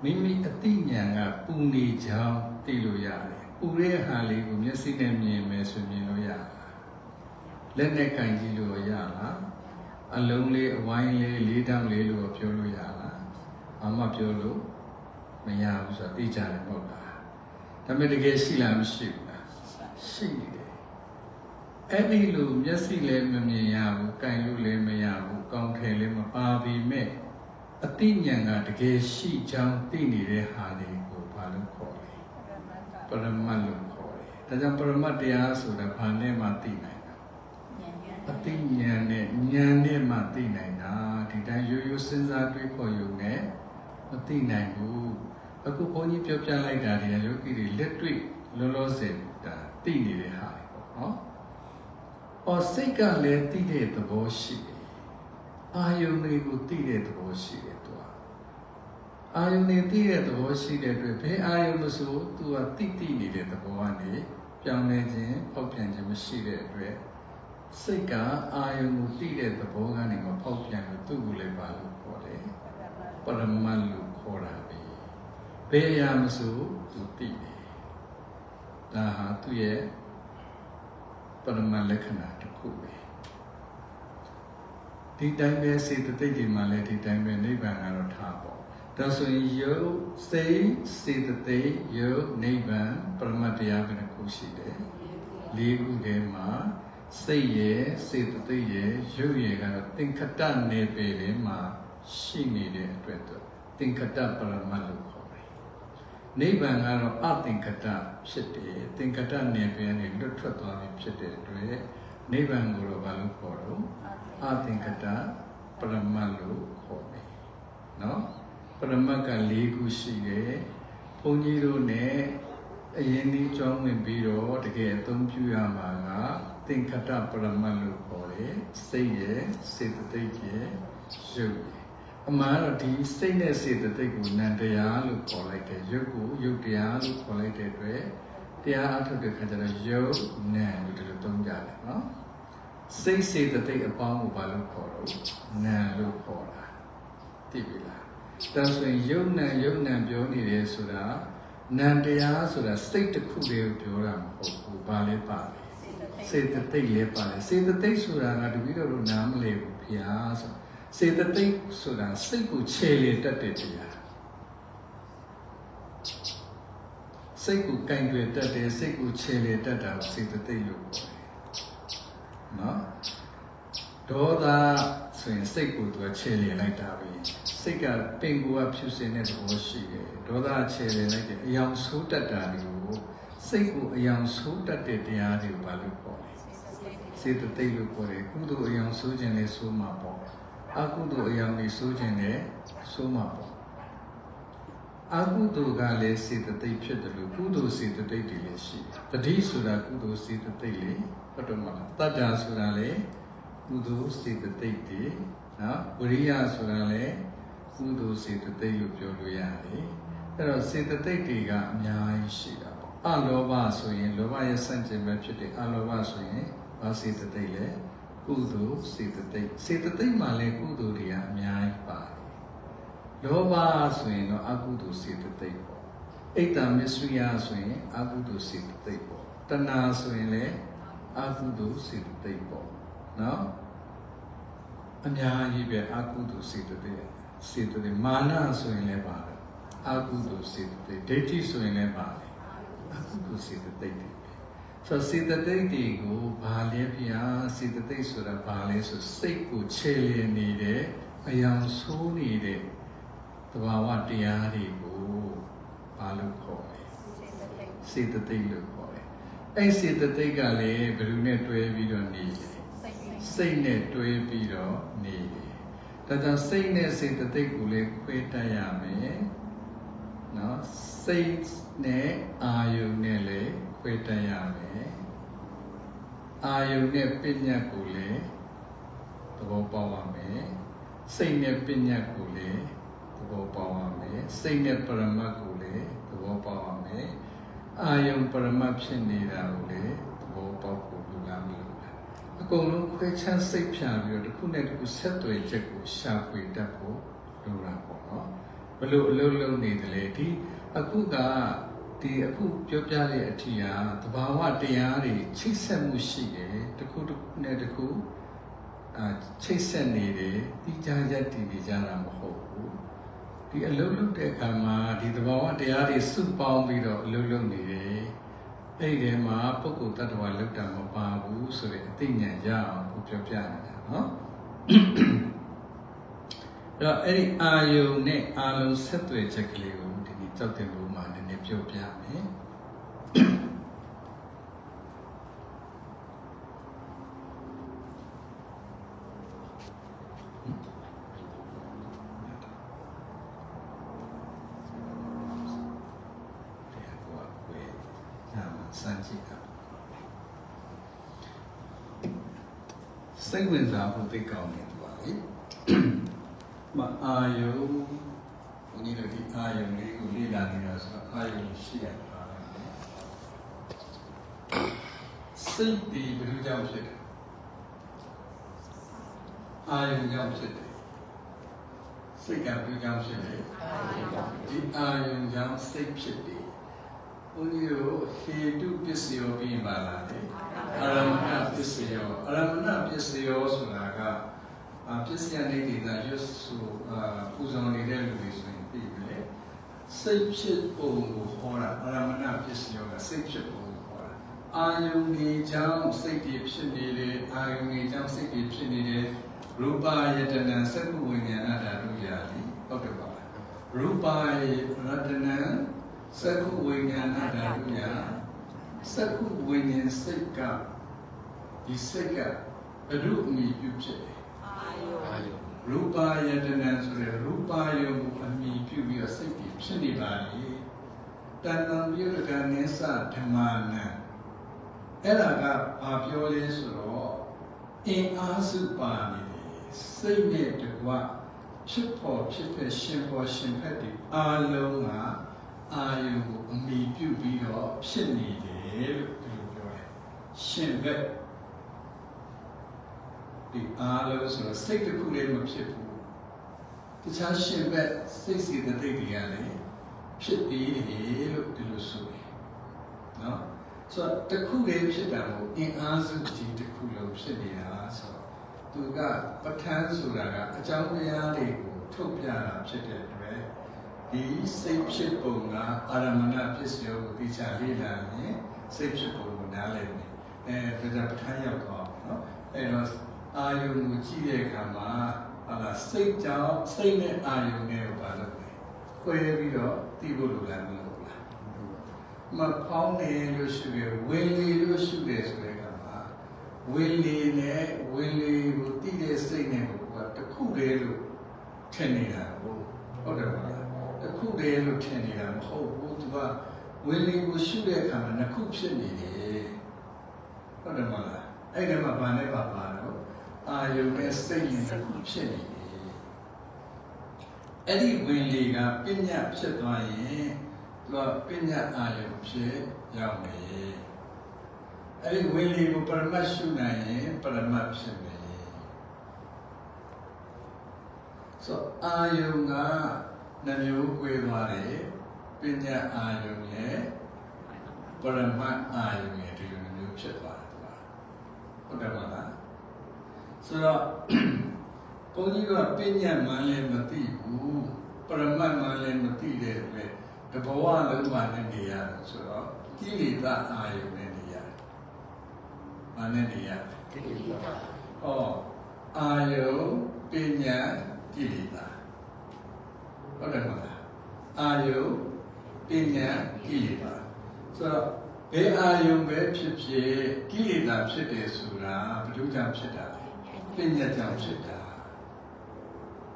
မိမိအသိဉာဏ်ကပူနေကြောင်းသိလို့ရတယ်ပူတဲ့ဟာလေးကိုမျက်စိနဲ့မြင်မယ်ဆိုမြင်လို့ရလား လက်နဲ့ကင်ကြည့်လို့ရလားအလုံးလေးအဝိုင်းလေးလေးတောင်းလေးလို့ပြောလို့ရလားအမပြောလို့မရဘူးဆိုတော့သိကြတယ်မဟုတ်လားဒါပေမဲ့တကယ်ရှိလားမရှိဘူးလားရှိနေတယ်အဲ့ဒီလိုမျက်စိလည်းမမြင်ရဘူးကြိုင်လို့လည်းမရဘူးကောင်းခဲလည်းမပါပြီမဲ့အတိညာဏ်ကတကယ်ရှိကြောင်းသိနေတဲ့ဟာတွေကိုဘာလို့ခေါ်လဲပရမတ်ပရမတ်လို့ခေါ်တယ်ဒါကြောင့်ပရမတ်တရားဆိုတာဘာနဲ့မှသိနိုင်တာဉာဏ်ဉာဏ် အသိဉာဏ်နဲ့ဉာဏ်နဲ့မှသိနိုင်တာဒီတိုင်းရိုးရိုးစဉ်းစားတွေးခေါ်ယူနဲ့မသိနိုင်ဘူးအခုဘုန်းကြီးပြောပြလိုက်တာတွေကယောဂီတွေလက်တွေ့လောလောဆယ်ဒါသိနေတဲ့ဟာတွေပေါ့နော်။အော်စိတ်ကလည်းသိတဲ့သဘောရှိတယ်။အာယုန်တွေကိုသိတဲ့သဘောရှိတယ်သူက။အာယုန်တွေသိတဲ့သဘောရှိတဲ့အတွက်ဘယ်အာယုန်မဆိုသူကသိသိနေတဲ့သဘောကနေပြောင်းလဲခြင်းဖောက်ပြန်ခြင်းမရှိတဲ့အတွက် စိတ်ကအာယုံကိုတိတဲ့သဘောကနေမဖောက်ပြန်လို့သူ့ကိုလည်းပါလို့ခေါ်တယ်ပရမတ်လို့ခေါ်တာပဲဘယ်အရာမဆိုသူတိတယ်ဒါဟာသူ့ရဲ့ပရမတ်လက္ခဏာတစ်ခုပဲဒီတိုင်းပဲစေတသိက်ဒီမှာလည်းဒီတိုင်းပဲနိဗ္ဗာန်ကတော့ထားပေါ့ဒါဆိုရင်ယုတ်စိတ်စေတသိက်ယုတ်နိဗ္ဗာန်ပရမတ်တရားဘယ်နှခုရှိတယ်လေးခုထဲမှာ စိတ်ရဲ့စေတသိက်ရဲ့ရုပ်ရဲ့ကတော့သင်္ခတနယ်ပယ်ထဲမှာရှိနေတဲ့အတွက်တော့သင်္ခတပရမတ်လို့ခေါ်တယ်နိဗ္ဗာန်ကတော့အသင်္ခတဖြစ်တယ်သင်္ခတနယ်ပယ်ကနေလွတ်ထွက်သွားပြီဖြစ်တဲ့အတွက်နိဗ္ဗာန်ကိုတော့ဘာလို့ခေါ်တော့အသင်္ခတပရမတ်လို့ခေါ်တယ်နော်ပရမတ်က၄ခုရှိတယ်ဘုန်းကြီးတို့ ਨੇ အရင်ဒီကြောင်းဝင်ပြီးတော့တကယ်အသုံးပြုရမှာက သင်္ခတပရမတ်လို့ခေါ်တယ်စိတ်ရဲ့စေတသိက်ရဲ့ရုပ်ရဲ့အမှန်တော့ဒီစိတ်နဲ့စေတသိက်ကိုနံတရားလို့ခေါ်လိုက်တယ်ရုပ်ကိုရုပ်တရားလို့ခေါ်လိုက်တဲ့အတွက်တရားအထုတ်တဲ့ခါကျတော့ရုပ်နံလို့ဒီလိုသုံးကြတယ်နော်စိတ်စေတသိက်အပေါင်းကိုဘာလို့ခေါ်တော့နံလို့ခေါ်တာသိပြီလားဒါဆိုရင်ရုပ်နံရုပ်နံပြောနေတယ်ဆိုတာနံတရားဆိုတာစိတ်တစ်ခုတည်းကိုပြောတာမဟုတ်ဘူးဘာလဲပါလဲ စေတသိက်လည်းပါတယ်စေတသိက်ဆိုတာကတပည့်တော်တို့နားမလည်ဘူးဗျာဆိုစေတသိက်ဆိုတာစိတ်ကိုခြေလေတတ်တဲ့တရားစိတ်ကိုကင်တွယ်တတ်တယ်စိတ်ကိုခြေလေတတ်တာကိုစေတသိက်လို့ခေါ်တယ်နော်ဒေါသဆိုရင်စိတ်ကိုသူကခြေလေလိုက်တာပဲစိတ်ကပင်ကိုယ်ကဖြူစင်တဲ့သဘောရှိတယ်ဒေါသခြေလေလိုက်တယ်အယောင်ဆိုးတတ်တာတွေကို စိတ်ကိုအယောင်ဆိုးတတ်တဲ့တရားတွေကိုဘာလို့ခေါ်လဲစေတသိက်လို့ခေါ်တယ်ကုသိုလ်အယောင်ဆိုးခြင်းနဲ့ဆိုးမှာပေါ့အကုသိုလ်အယောင်တွေဆိုးခြင်းနဲ့ဆိုးမှာပေါ့အကုသိုလ်ကလည်းစေတသိက်ဖြစ်တယ်လို့ကုသိုလ်စေတသိက်တွေလည်းရှိတယ်တတိဆိုတာကုသိုလ်စေတသိက်လေဟုတ်တယ်မလားတတ္တာဆိုတာလည်းကုသိုလ်စေတသိက်တွေနော်ဝိရိယဆိုတာလည်းကုသိုလ်စေတသိက်လို့ပြောလို့ရတယ်အဲ့တော့စေတသိက်တွေကအများကြီးရှိတာပေါ့ အလောဘဆိုရင်လောဘရဲ့ဆန့်ကျင်ဘက်ဖြစ်တဲ့အလောဘဆိုရင်ဘာစေတသိက်လဲကုသိုလ်စေတသိက်စေတသိက်မှာလည်းကုသိုလ်တွေကအများကြီးပါတယ်လောဘဆိုရင်တော့အကုသိုလ်စေတသိက်ပေါ့အိတ်တမစ္စရိယဆိုရင်အကုသိုလ်စေတသိက်ပေါ့တဏှာဆိုရင်လည်းအကုသိုလ်စေတသိက်ပေါ့နော်အများကြီးပဲအကုသိုလ်စေတသိက်စေတသိက်မာနဆိုရင်လည်းပါတယ်အကုသိုလ်စေတသိက်ဒိဋ္ဌိဆိုရင်လည်းပါတယ် အကုသိုလ်စေတသိက်တွေဆိုစေတသိက်တွေကိုဘာလဲဖျားစေတသိက်ဆိုတာဘာလဲဆိုစိတ်ကိုခြေလျင်နေတဲ့အယောင်ဆိုးနေတဲ့သဘာဝတရားတွေကိုဘာလို့ခေါ်လဲစေတသိက်လို့ခေါ်တယ်အဲ့စေတသိက်ကလည်းဘယ်သူနဲ့တွဲပြီးတော့နေလဲစိတ်နဲ့တွဲပြီးတော့နေတယ်ဒါကြောင့်စိတ်နဲ့စေတသိက်ကိုလည်းခွဲတတ်ရမယ် နော်စိတ်နဲ့အာယုန်နဲ့လည်းခွဲတတ်ရမယ်အာယုန်နဲ့ပညာကိုလည်းသဘောပေါက်ရမယ်စိတ်နဲ့ပညာကိုလည်းသဘောပေါက်ရမယ်စိတ်နဲ့ပရမတ်ကိုလည်းသဘောပေါက်ရမယ်အာယုန်ပရမတ်ဖြစ်နေတာကိုလည်းသဘောပေါက်ဖို့လိုလားမလိုလားအကုန်လုံးခွဲခြားစိတ်ဖြာပြီးတော့တစ်ခုနဲ့တစ်ခုဆက်သွယ်ချက်ကိုရှာဖွေတတ်ဖို့လိုတာပေါ့နော် ဘလို့အလုံးလုံးနေတယ်လေဒီအခုကဒီအခုပြောပြတဲ့အထီးဟာသဘာဝတရားတွေချိတ်ဆက်မှုရှိတယ်တစ်ခုတစ်ခုနဲ့တစ်ခုအာချိတ်ဆက်နေတယ်တိကျရက်တည်နေကြတာမဟုတ်ဘူးဒီအလုံးလုံးတဲ့အခါမှာဒီသဘာဝတရားတွေစုပေါင်းပြီးတော့အလုံးလုံးနေတယ်အဲ့ဒီထဲမှာပုဂ္ဂိုလ်တ attva လောက်တာမပါဘူးဆိုတဲ့အသိဉာဏ်ရအောင်ကိုပြောပြနေတာနော် အဲ့တော့အဲ့ဒီအာယုံနဲ့အာလုံးဆက်သွယ်ချက်ကလေးကိုဒီနေ့ကြောက်တင်လို့မှနည်းနည်းပြောပြမယ်တရားကိုဝေနာမစံကြည့်တာစိတ်ဝင်စားဖို့သိကောင်းတယ်သူပါလေ မအာယုံဘုန်းကြီးတို့ဒီအာယုံလေးကိုလေ့လာနေတာဆိုတော့အာယုံရှိရတာစိတ်ဒီဘယ်လိုကြောင့်ဖြစ်လဲအာယုံကြောင့်ဖြစ်တယ်စိတ်ကပြီးကြောင့်ဖြစ်တယ်ဒီအာယုံကြောင့်စိတ်ဖြစ်တယ်ဘုန်းကြီးတို့ဟေတုပစ္စယောပြီးပါလားလေအရမဏပစ္စယောအရမဏပစ္စယောဆိုတာက အပစ္စယနေတဲ့ရွတ်ဆိုအာပူဇော်နေတဲ့လူတွေဆိုရင်ပြီးပြီလေစိတ်ဖြစ်ပုံကိုဟောတာအရမဏပစ္စယောကစိတ်ဖြစ်ပုံကိုဟောတာအာယုန်ကြီးကြောင့်စိတ်တွေဖြစ်နေတယ်အာယုန်ကြီးကြောင့်စိတ်တွေဖြစ်နေတယ်ရူပယတနာစက္ခုဝိညာဏဓာတုရာလီဟုတ်တယ်ပါလားရူပယရတနာစက္ခုဝိညာဏဓာတုရာစက္ခုဝိညာဉ်စိတ်ကဒီစိတ်ကဘုရုအမိပြုဖြစ်တယ် ရူပါယတနာဆိုရယ်ရူပါယုံကိုအမိပြုပြီးတော့စိတ်ကြီးဖြစ်နေပါလေတဏ္ဍံပြုရကနိစ္စဓမ္မနံအဲ့ဒါကဘာပြောလဲဆိုတော့အင်အားစုပါနေတယ်စိတ်နဲ့တကွဖြစ်ပေါ်ဖြစ်တဲ့ရှင်ပေါ်ရှင်ဖက်တွေအာလုံးကအာယုံကိုအမိပြုပြီးတော့ဖြစ်နေတယ်လို့ဒီလိုပြောတယ်ရှင်ဖက် ဒီအားလုံးဆိုတော့စိတ်တစ်ခုလေးမဖြစ်ဘူးတခြားရှင်ဘက်စိတ်စီတသိက်တွေကလည်းဖြစ်သေးတယ်လို့ဒီလိုဆိုတယ်နော်ဆိုတော့တစ်ခုလေးဖြစ်တာမို့အင်အားစုကြီးတစ်ခုလုံးဖြစ်နေတာဆိုတော့သူကပဋ္ဌာန်းဆိုတာကအကြောင်းတရားတွေကိုထုတ်ပြတာဖြစ်တဲ့အတွက်ဒီစိတ်ဖြစ်ပုံကအာရမဏဖြစ်စရောကိုသိချလေ့လာရင်စိတ်ဖြစ်ပုံကိုနားလည်မယ်အဲဒါကြောင့်ပဋ္ဌာန်းရောက်တော့နော်အဲတော့ အာယုံကိုကြည့်တဲ့အခါမှာဟာလာစိတ်ကြောင့်စိတ်နဲ့အာယုံနဲ့ဘာလုပ်လဲခွဲပြီးတော့သိဖို့လိုလားမလို့လားမဖောင်းနေလို့ရှိရဝင်လေလို့ရှိတယ်ဆိုတဲ့အခါမှာဝင်လေနဲ့ဝင်လေကိုသိတဲ့စိတ်နဲ့ကိုကတစ်ခုတည်းလို့ထင်နေတာဟုတ်ဟုတ်တယ်ပါလားတစ်ခုတည်းလို့ထင်နေတာမဟုတ်ဘူးသူကဝင်လေကိုရှိတဲ့အခါမှာနှစ်ခုဖြစ်နေတယ်ဟုတ်တယ်မလားအဲ့ဒီမှာဘာနဲ့ပါပါတော့ အာယုန်နဲ့စိတ်ရင်တစ်ခုဖြစ်နေတယ်။အဲ့ဒီဝင်လေကပညာဖြစ်သွားရင်သူကပညာအာယုန်ဖြစ်ရောက်မယ်။အဲ့ဒီဝင်လေကိုပရမတ်ရှုနိုင်ရင်ပရမတ်ဖြစ်မယ်။ဆိုအာယုန်ကနှမျိုး꿰သွားတယ်ပညာအာယုန်ရဲ့ပရမတ်အာယုန်ရဲ့ဒီလိုမျိုးဖြစ်သွားတယ်သူကဟုတ်တယ်မလား ဆိုတော့ဘုန်းကြီးကပညာမှန်လည်းမသိဘူးပရမတ်မှန်လည်းမသိတဲ့အတွက်တဘဝလုံးမှလည်းနေရတယ်ဆိုတော့ကိလေသာအာယုန်နဲ့နေရတယ်။မှန်နဲ့နေရတယ်။ကိလေသာ။ဟောအာယုန်ပညာကိလေသာဟုတ်တယ်မလား။အာယုန်ပညာကိလေသာဆိုတော့ဘယ်အာယုန်ပဲဖြစ်ဖြစ်ကိလေသာဖြစ်တယ်ဆိုတာဘယ်လိုကြောင့်ဖြစ်တာလဲ။ ပညာကြောင့်ဖြစ်တာ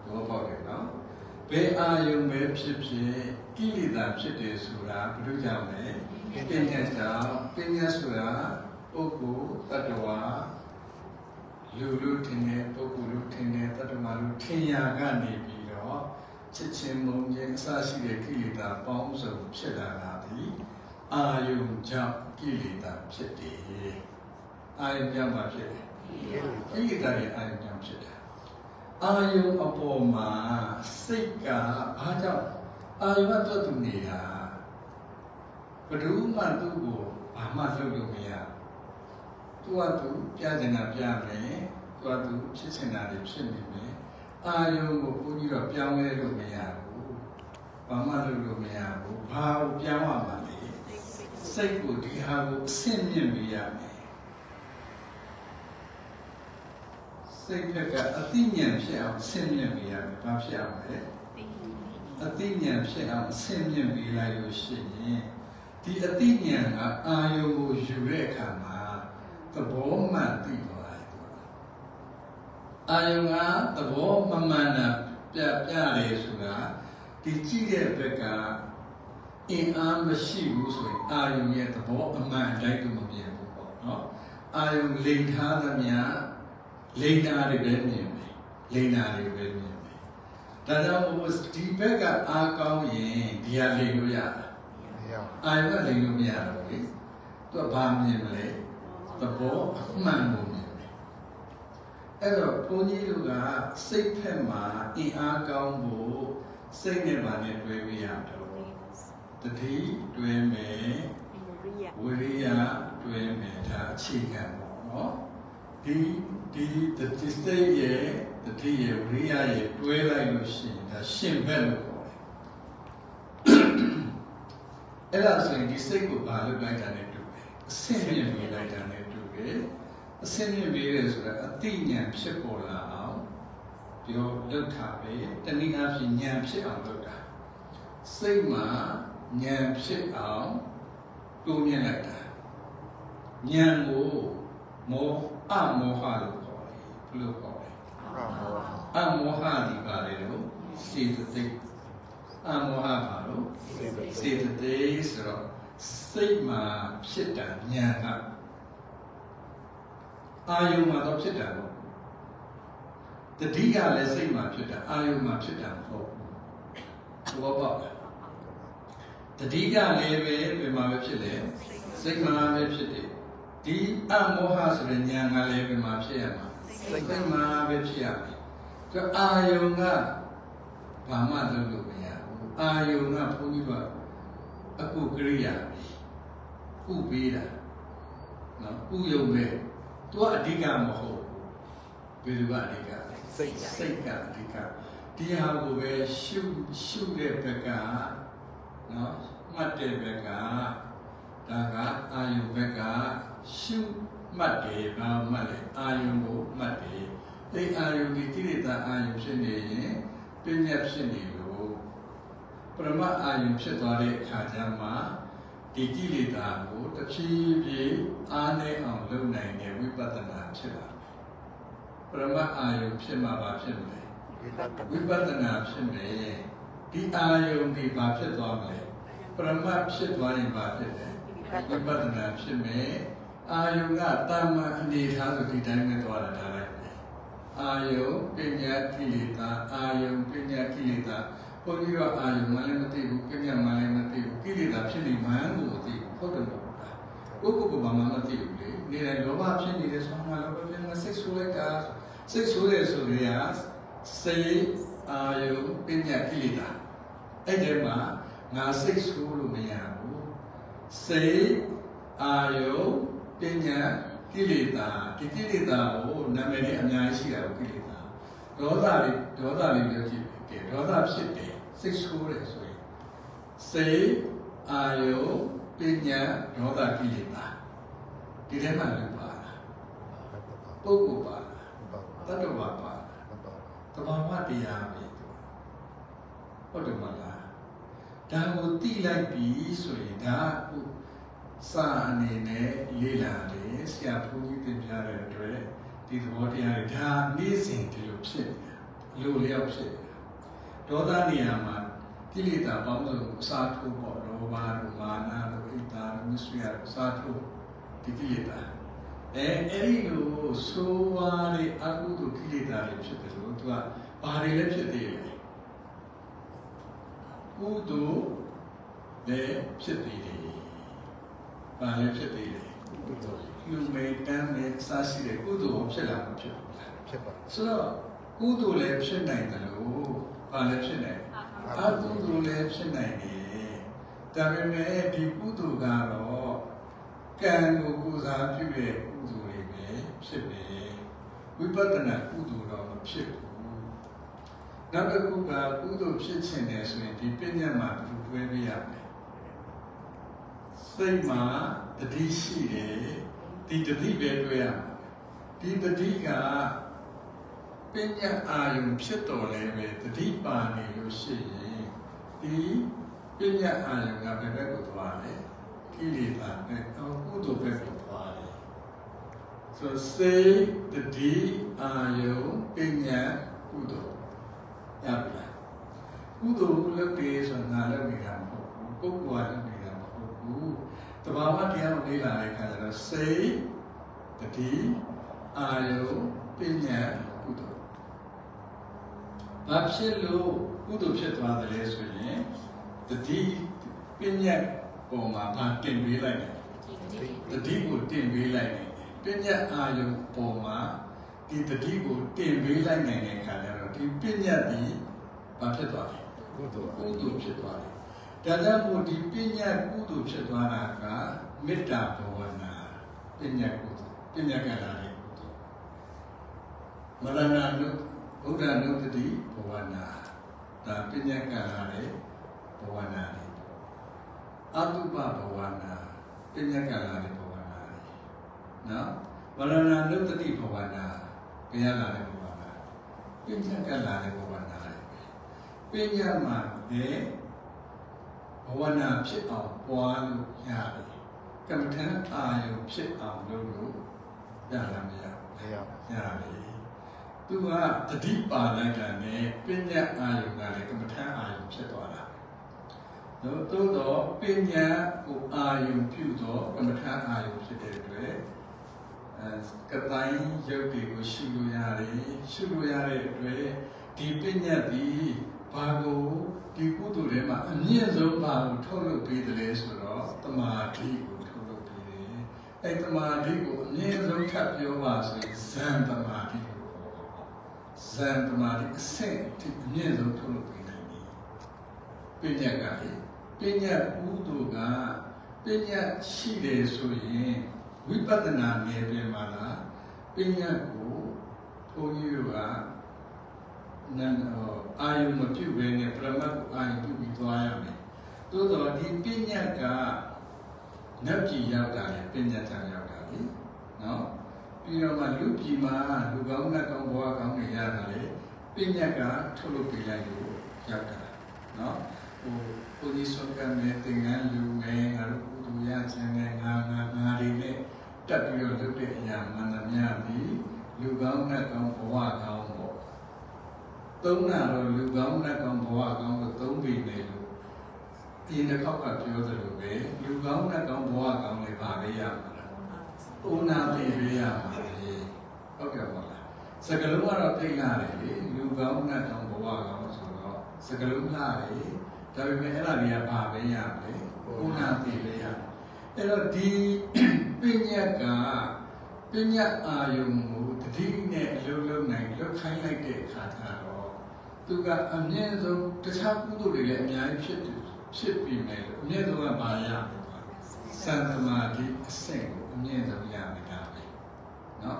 ဘောပေါက်တယ်နော်ဘယ်အာယုံပဲဖြစ်ဖြစ်ကိလေသာဖြစ်တယ်ဆိုတာဘယ်လိုကြောင့်လဲပညာကြောင့်ပညာဆိုတာပုဂ္ဂိုလ်တ attva လူလူထင်တဲ့ပုဂ္ဂိုလ်လူထင်တဲ့တ attva လူထင်ရာကနေပြီးတော့ချစ်ချင်းမုန်းခြင်းအစရှိတဲ့ကိလေသာပေါင်းစုံဖြစ်လာတာဒီအာယုံကြောင့်ကိလေသာဖြစ်တယ်အာယုံကြောင့်မှဖြစ်တယ် ကိလေသာရဲ့အာယုံကြောင့်ဖြစ်တာအာယုံအပေါ်မှာစိတ်ကဘာကြောင့်အာယုံကတော့သူနေတာဘယ်သူမှသူ့ကိုဘာမှလုပ်လို့မရသူကသူပြချင်တာပြမယ်သူကသူဖြစ်ချင်တာတွေဖြစ်နေမယ်အာယုံကိုဘုန်းကြီးတော့ပြောင်းလဲလို့မရဘူးဘာမှလုပ်လို့မရဘူးဘာကိုပြောင်းရမှာလဲစိတ်ကိုဒီဟာကိုအဆင့်မြင့်ပြရမယ် စိတ်ဖြတ်ကအသိဉာဏ်ဖြစ်အောင်ဆင့်မြင့်ပေးရမယ်။ဘာဖြစ်အောင်လဲ။အသိဉာဏ်ဖြစ်အောင်ဆင့်မြင့်ပေးလိုက်လို့ရှိရင်ဒီအသိဉာဏ်ကအာယုံကိုယူတဲ့အခါမှာသဘောမှန်သိသွားတယ်သူက။အာယုံကသဘောမမှန်တာပြပြတယ်ဆိုတာဒီကြည့်တဲ့ဘက်ကအင်အားမရှိဘူးဆိုရင်အာယုံရဲ့သဘောအမှန်အတိုင်းတော့မမြင်ဘူးပေါ့နော်။အာယုံလိန်ထားသမျှ လိန်နာတွေပဲမြင်မယ်လိန်နာတွေပဲမြင်မယ်ဒါကြောင့်မို့ဒီဘက်ကအားကောင်းရင်ဒီဟာလိန်လို့ရတာအာယုကလိန်လို့မရတော့ဘူးလေသူကဘာမြင်မလဲသဘောအမှန်ကိုမြင်မယ်အဲ့တော့ဘုန်းကြီးတို့ကစိတ်ဖက်မှာအင်အားကောင်းဖို့စိတ်နဲ့ပါနဲ့တွဲပြရတော့တတိတွဲမယ်ဝိရိယတွဲမယ်ဒါအခြေခံပေါ့နော်ဒီဒီတတိစိတ်ရဲ့တတိရဲ့ဝိရိယရဲ့တွဲလိုက်လို့ရှိရင်ဒါရှင်ဘက်လို့ခေါ်တယ်အဲ့ဒါဆိုရင်ဒီစိတ်ကိုဘာလုပ်လိုက်တာလဲတူတယ်အဆင့်မြင့်ပြလိုက်တာလဲတူတယ်အဆင့်မြင့်ပြရဲဆိုတာအသိဉာဏ်ဖြစ်ပေါ်လာအောင်ပြောလုပ်တာပဲတနည်းအားဖြင့်ဉာဏ်ဖြစ်အောင်လုပ်တာစိတ်မှာဉာဏ်ဖြစ်အောင်တိုးမြင့်လိုက်တာဉာဏ်ကိုမောအမောဟလို့ခေါ်တယ် ဘယ်လိုခေါ်လဲအမောဟဒီပါလေလို့စေတသိက်အမောဟပါလို့စေတသိက်ဆိုတော့စိတ်မှာဖြစ်တာဉာဏ်ကအာယုံမှာတော့ဖြစ်တာပေါ့တတိကလည်းစိတ်မှာဖြစ်တာအာယုံမှာဖြစ်တာမဟုတ်ဘူးဘောပေါက်လားတတိကလည်းပဲဘယ်မှာပဲဖြစ်လဲစိတ်မှာပဲဖြစ်တယ်ဒီအမောဟဆိုတဲ့ဉာဏ်ကလည်းဘယ်မှာဖြစ်ရမှာ စိတ်မှာပဲဖြစ်ရမယ်ဆိုတော့အာယုံကဘာမှလုပ်လို့မရဘူးအာယုံကဘုန်းကြီးကအကုကရိယာပဲဥပေးတာနော်ဥယုံပဲသူကအဓိကမဟုတ်ဘူးဘယ်သူကအဓိကစိတ်စိတ်ကအဓိကဒီဟာကိုပဲရှုရှုတဲ့ဘက်ကနော်မှတ်တဲ့ဘက်ကဒါကအာယုဘက်က ရှုမှတ်တယ်ဘာမှတ်လဲအာယုကိုမှတ်တယ်အဲအာယုဒီကိလေသာအာယုဖြစ်နေရင်ပညာဖြစ်နေလို့ပရမအာယုဖြစ်သွားတဲ့အခါကျမှဒီကိလေသာကိုတစ်ဖြည်းဖြည်းအားနည်းအောင်လုပ်နိုင်တဲ့ဝိပဿနာဖြစ်လာတယ်ပရမအာယုဖြစ်မှာပါဖြစ်မလဲဝိပဿနာဖြစ်မယ်ဒီအာယုဒီဘာဖြစ်သွားမလဲပရမတ်ဖြစ်သွားရင်ဘာဖြစ်လဲဝိပဿနာဖြစ်မယ် အာယုကတာမန်အနေထားဆိုဒီတိုင်းပဲသွားတာဒါလိုက်ပဲအာယုပညာကိလေသာအာယုပညာကိလေသာဘုန်းကြီးကအာယုမှလည်းမသိဘူးပညာမှလည်းမသိဘူးကိလေသာဖြစ်နေမှန်းကိုမသိဘူးဟုတ်တယ်မဟုတ်လားကိုယ့်ကိုယ်ကဘာမှမသိဘူးလေနေတယ်လောဘဖြစ်နေတယ်ဆိုမှလောဘဖြစ်နေစိတ်ဆိုးလိုက်တာစိတ်ဆိုးတယ်ဆိုရင်စိတ်အာယုပညာကိလေသာအဲ့ဒီမှာငါစိတ်ဆိုးလို့မရဘူးစိတ်အာယု ပညာကိလေသာဒီကိလေသာကိုနာမည်နဲ့အများကြီးရှိတာကိုကိလေသာဒေါသလေးဒေါသလေးပြောကြည့်တယ်ဒေါသဖြစ်တယ်စိတ်ဆိုးတယ်ဆိုရင်စိတ်အာယုပညာဒေါသကိလေသာဒီထဲမှာလည်းပါတာပုဂ္ဂိုလ်ပါတာတတ္တဝါပါတာတဘာဝတရားပဲဟုတ်တယ်မလားဒါကိုတိလိုက်ပြီဆိုရင်ဒါက စာအနေနဲ့လေ့လာတယ်ဆရာဘုန်းကြီးသင်ပြတဲ့အတွက်ဒီသဘောတရားတွေဒါနေ့စဉ်ဒီလိုဖြစ်နေတာလိုလျောက်ဖြစ်နေတာဒေါသနေရာမှာကိလေသာပေါင်းစုံအစားထိုးပေါ့လောဘတို့မာနတို့ဣဒ္ဓတို့မဆွေရအစားထိုးဒီကိလေသာအဲအဲ့ဒီလိုဆိုးဝါးတဲ့အကုသိုလ်ကိလေသာတွေဖြစ်တယ်လို့သူကဘာတွေလဲဖြစ်သေးလဲကုသိုလ်လည်းဖြစ်သေးတယ်။ ဘာလည်းဖြစ်သေးတယ်။လူမေတမ်းနဲ့စားရှိတဲ့ကုသိုလ်ဖြစ်လာမှာဖြစ်ဘူးလားဖြစ်ပါ။ဆိုတော့ကုသိုလ်လည်းဖြစ်နိုင်တယ်လို့ဘာလည်းဖြစ်နိုင်အကုသိုလ်လည်းဖြစ်နိုင်တယ်။ဒါပေမဲ့ဒီကုသိုလ်ကတော့ကံကိုကုစားပြုတဲ့ကုသိုလ်တွေပဲဖြစ်တယ်။ဝိပဿနာကုသိုလ်တော့မဖြစ်ဘူး။နောက်တစ်ခုကကုသိုလ်ဖြစ်ခြင်းတယ်ဆိုရင်ဒီပညာမှာဘယ်လိုတွဲပြရမလဲ။ စိတ်မှာတတိရှိတယ်ဒီတတိပဲတွေ့ရမှာဒီတတိကပညာအာယုံဖြစ်တော်လဲပဲတတိပါနေလို့ရှိရင်ဒီပညာအာယုံကဘယ်ဘက်ကိုသွားလဲကိလေသာနဲ့အောကုသိုလ်ဘက်ကိုသွားတယ်ဆိုစေတတိအာယုံပညာကုသိုလ်ရပြီလားကုသိုလ်လုပ်တယ်ဆိုတာငါလုပ်နေတာမဟုတ်ဘူးပုဂ္ဂိုလ်ကလုပ်နေတာမဟုတ်ဘူး တဘာဝတရားကိုလေ့လာတဲ့အခါကျတော့စေတတိအာယုပညာကုသိုလ်ဘာဖြစ်လို့ကုသိုလ်ဖြစ်သွားတယ်လဲဆိုရင်တတိပညာပုံမှာဘာတင်ပေးလိုက်တယ်တတိကိုတင်ပေးလိုက်တယ်ပညာအာယုပုံမှာဒီတတိကိုတင်ပေးလိုက်နိုင်တဲ့အခါကျတော့ဒီပညာဒီဘာဖြစ်သွားလဲကုသိုလ်ကုသိုလ်ဖြစ်သွားတယ် ဒါကြောင့်မို့ဒီပညာကုသိုလ်ဖြစ်သွားတာကမေတ္တာဘဝနာပညာကုသိုလ်ပညာကလာတဲ့ကုသိုလ်မရဏနုဘုရားနုတတိဘဝနာဒါပညာကလာတဲ့ဘဝနာတွေအတုပဘဝနာပညာကလာတဲ့ဘဝနာတွေနော်မရဏနုတတိဘဝနာဘယ်ရလာတဲ့ဘဝနာပညာကလာတဲ့ဘဝနာတွေပညာမှာလည်း ဘဝနာဖြစ်အောင်ပွားလို့ရတယ်ကမ္မထံအာယုဖြစ်အောင်လုပ်လို့ရလားမရမရဘူးရတယ်သူကတတိပါလိုက်တာနဲ့ပညာအာယုကလည်းကမ္မထံအာယုဖြစ်သွားတာတို့သို့တော့ပညာကိုအာယုပြုတော့ကမ္မထံအာယုဖြစ်တဲ့အတွက်အဲကတိုင်းရုပ်တွေကိုရှုလို့ရတယ်ရှုလို့ရတဲ့အတွက်ဒီပညာဒီ ဘာကိုဒီကုသိုလ်ထဲမှာအမြင့်ဆုံးဘာကိုထုတ်လုပ်ပေးတယ်လဲဆိုတော့တမာတိကိုထုတ်လုပ်ပေးတယ်အဲတမာတိကိုအမြင့်ဆုံးထပ်ပြောပါဆိုရင်ဇန်တမာတိကိုခေါ်ပါဇန်တမာတိအဆင့်ဒီအမြင့်ဆုံးထုတ်လုပ်ပေးနိုင်တယ်ပညာကလေပညာကုသိုလ်ကပညာရှိတယ်ဆိုရင်ဝိပဿနာနယ်ပင်မှာလားပညာကိုဘုန်းကြီးတို့ကနန် အာယုမပြုတ်ဘဲနဲ့ပရမတ်ကိုအာယုပြုတ်ပြီးသွားရမယ်။သို့တော့ဒီပညာကနတ်ပြည်ရောက်တာလေပညာချရောက်တာလေနော်။ပြီးတော့မှလူပြည်မှာလူကောင်းနဲ့ကောင်းဘဝကောင်းတွေရတာလေပညာကထုတ်လုပ်ပြလိုက်လို့ရောက်တာနော်။ဟိုဘုရားဆုံးကမဲ့သင်္ကန်းလူငယ်ငါတို့ကုသိုလ်ရခြင်းနဲ့ငါငါငါတွေနဲ့တက်ပြီးတော့လုပ်တဲ့အရာမှန်သမျှသည်လူကောင်းနဲ့ကောင်းဘဝကောင်းပေါ့ သုံးတာတော့လူကောင်းနဲ့ကောင်းဘဝကောင်းလို့သုံးပြီလေလို့ဒီတစ်ခေါက်ကပြောသလိုပဲလူကောင်းနဲ့ကောင်းဘဝကောင်းလေပါလေရမှာလားဥနာတိရရမှာလေဟုတ်ကဲ့ပါလားစကလုံးကတော့သိလာတယ်လေလူကောင်းနဲ့ကောင်းဘဝကောင်းဆိုတော့စကလုံးလာတယ်ဒါပေမဲ့အဲ့ဒါတွေကပါပဲရမယ်ဥနာတိရရအဲ့တော့ဒီပညာကပညာအာယုံကိုတတိနဲ့အလုံးလုံးနိုင်လွတ်ခိုင်းလိုက်တဲ့အခါကျတော့ သူကအမြင့်ဆုံးတခြားကုသိုလ်တွေလည်းအများကြီးဖြစ်တယ်ဖြစ်ပြီးမယ်လို့အမြင့်ဆုံးကဘာရမလဲစံသမာဓိအဆင့်ကိုအမြင့်ဆုံးရမယ်ဒါပဲเนาะ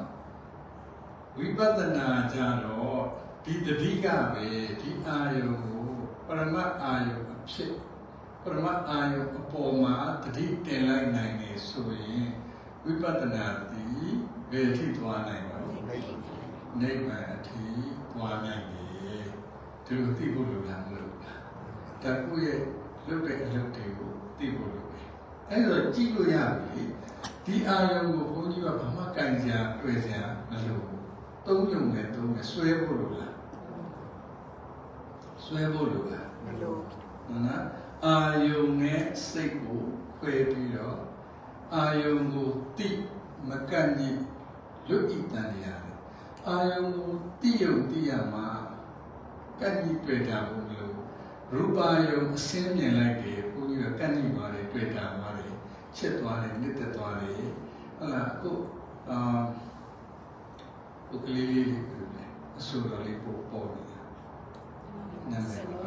ဝိပဿနာကြတော့ဒီတတိကပဲဒီအာယုံကိုပရမတ်အာယုံအဖြစ်ပရမတ်အာယုံအပေါ်မှာတတိတင်လိုက်နိုင်နေဆိုရင်ဝိပဿနာဒီဘယ်ထိသွားနိုင်ပါလဲ မိတ် နိဗ္ဗာန်အထိသွားနိုင်တယ် ် ဒီလိုသိဖို့လိုလားမလိုလားဒါကိုယ့်ရဲ့လုပ်တဲ့အလုပ်တွေကိုသိဖို့လိုတယ်အဲ့တော့ကြည့်လို့ရပြီဒီအာယုံကိုဘုန်းကြီးကဘာမှကင်စရာတွေ့စရာမလိုဘူးသုံးယုံနဲ့သုံးနဲ့ဆွဲဖို့လိုလားဆွဲဖို့လိုလားမလို့နော်အာယုံနဲ့စိတ်ကိုခွဲပြီးတော့အာယုံကိုတိမကန့်ညိလွတ်ဤတန်ရတယ်အာယုံကိုတိယုံတိရမှာ ကန့်ညိတွေ့တာဘုံလို့ရူပါယုံအစင်းမြင်လိုက်တယ်ဘုန်းကြီးကကန့်ညိသွားတယ်တွေ့တာသွားတယ်ချစ်သွားတယ်နှစ်သက်သွားတယ်ဟုတ်လားအခုအာပုဂ္ဂလိလေးလေးပြောတယ်အဆိုတော်လေးပို့ပေါ်နေတာနာမည်ပါ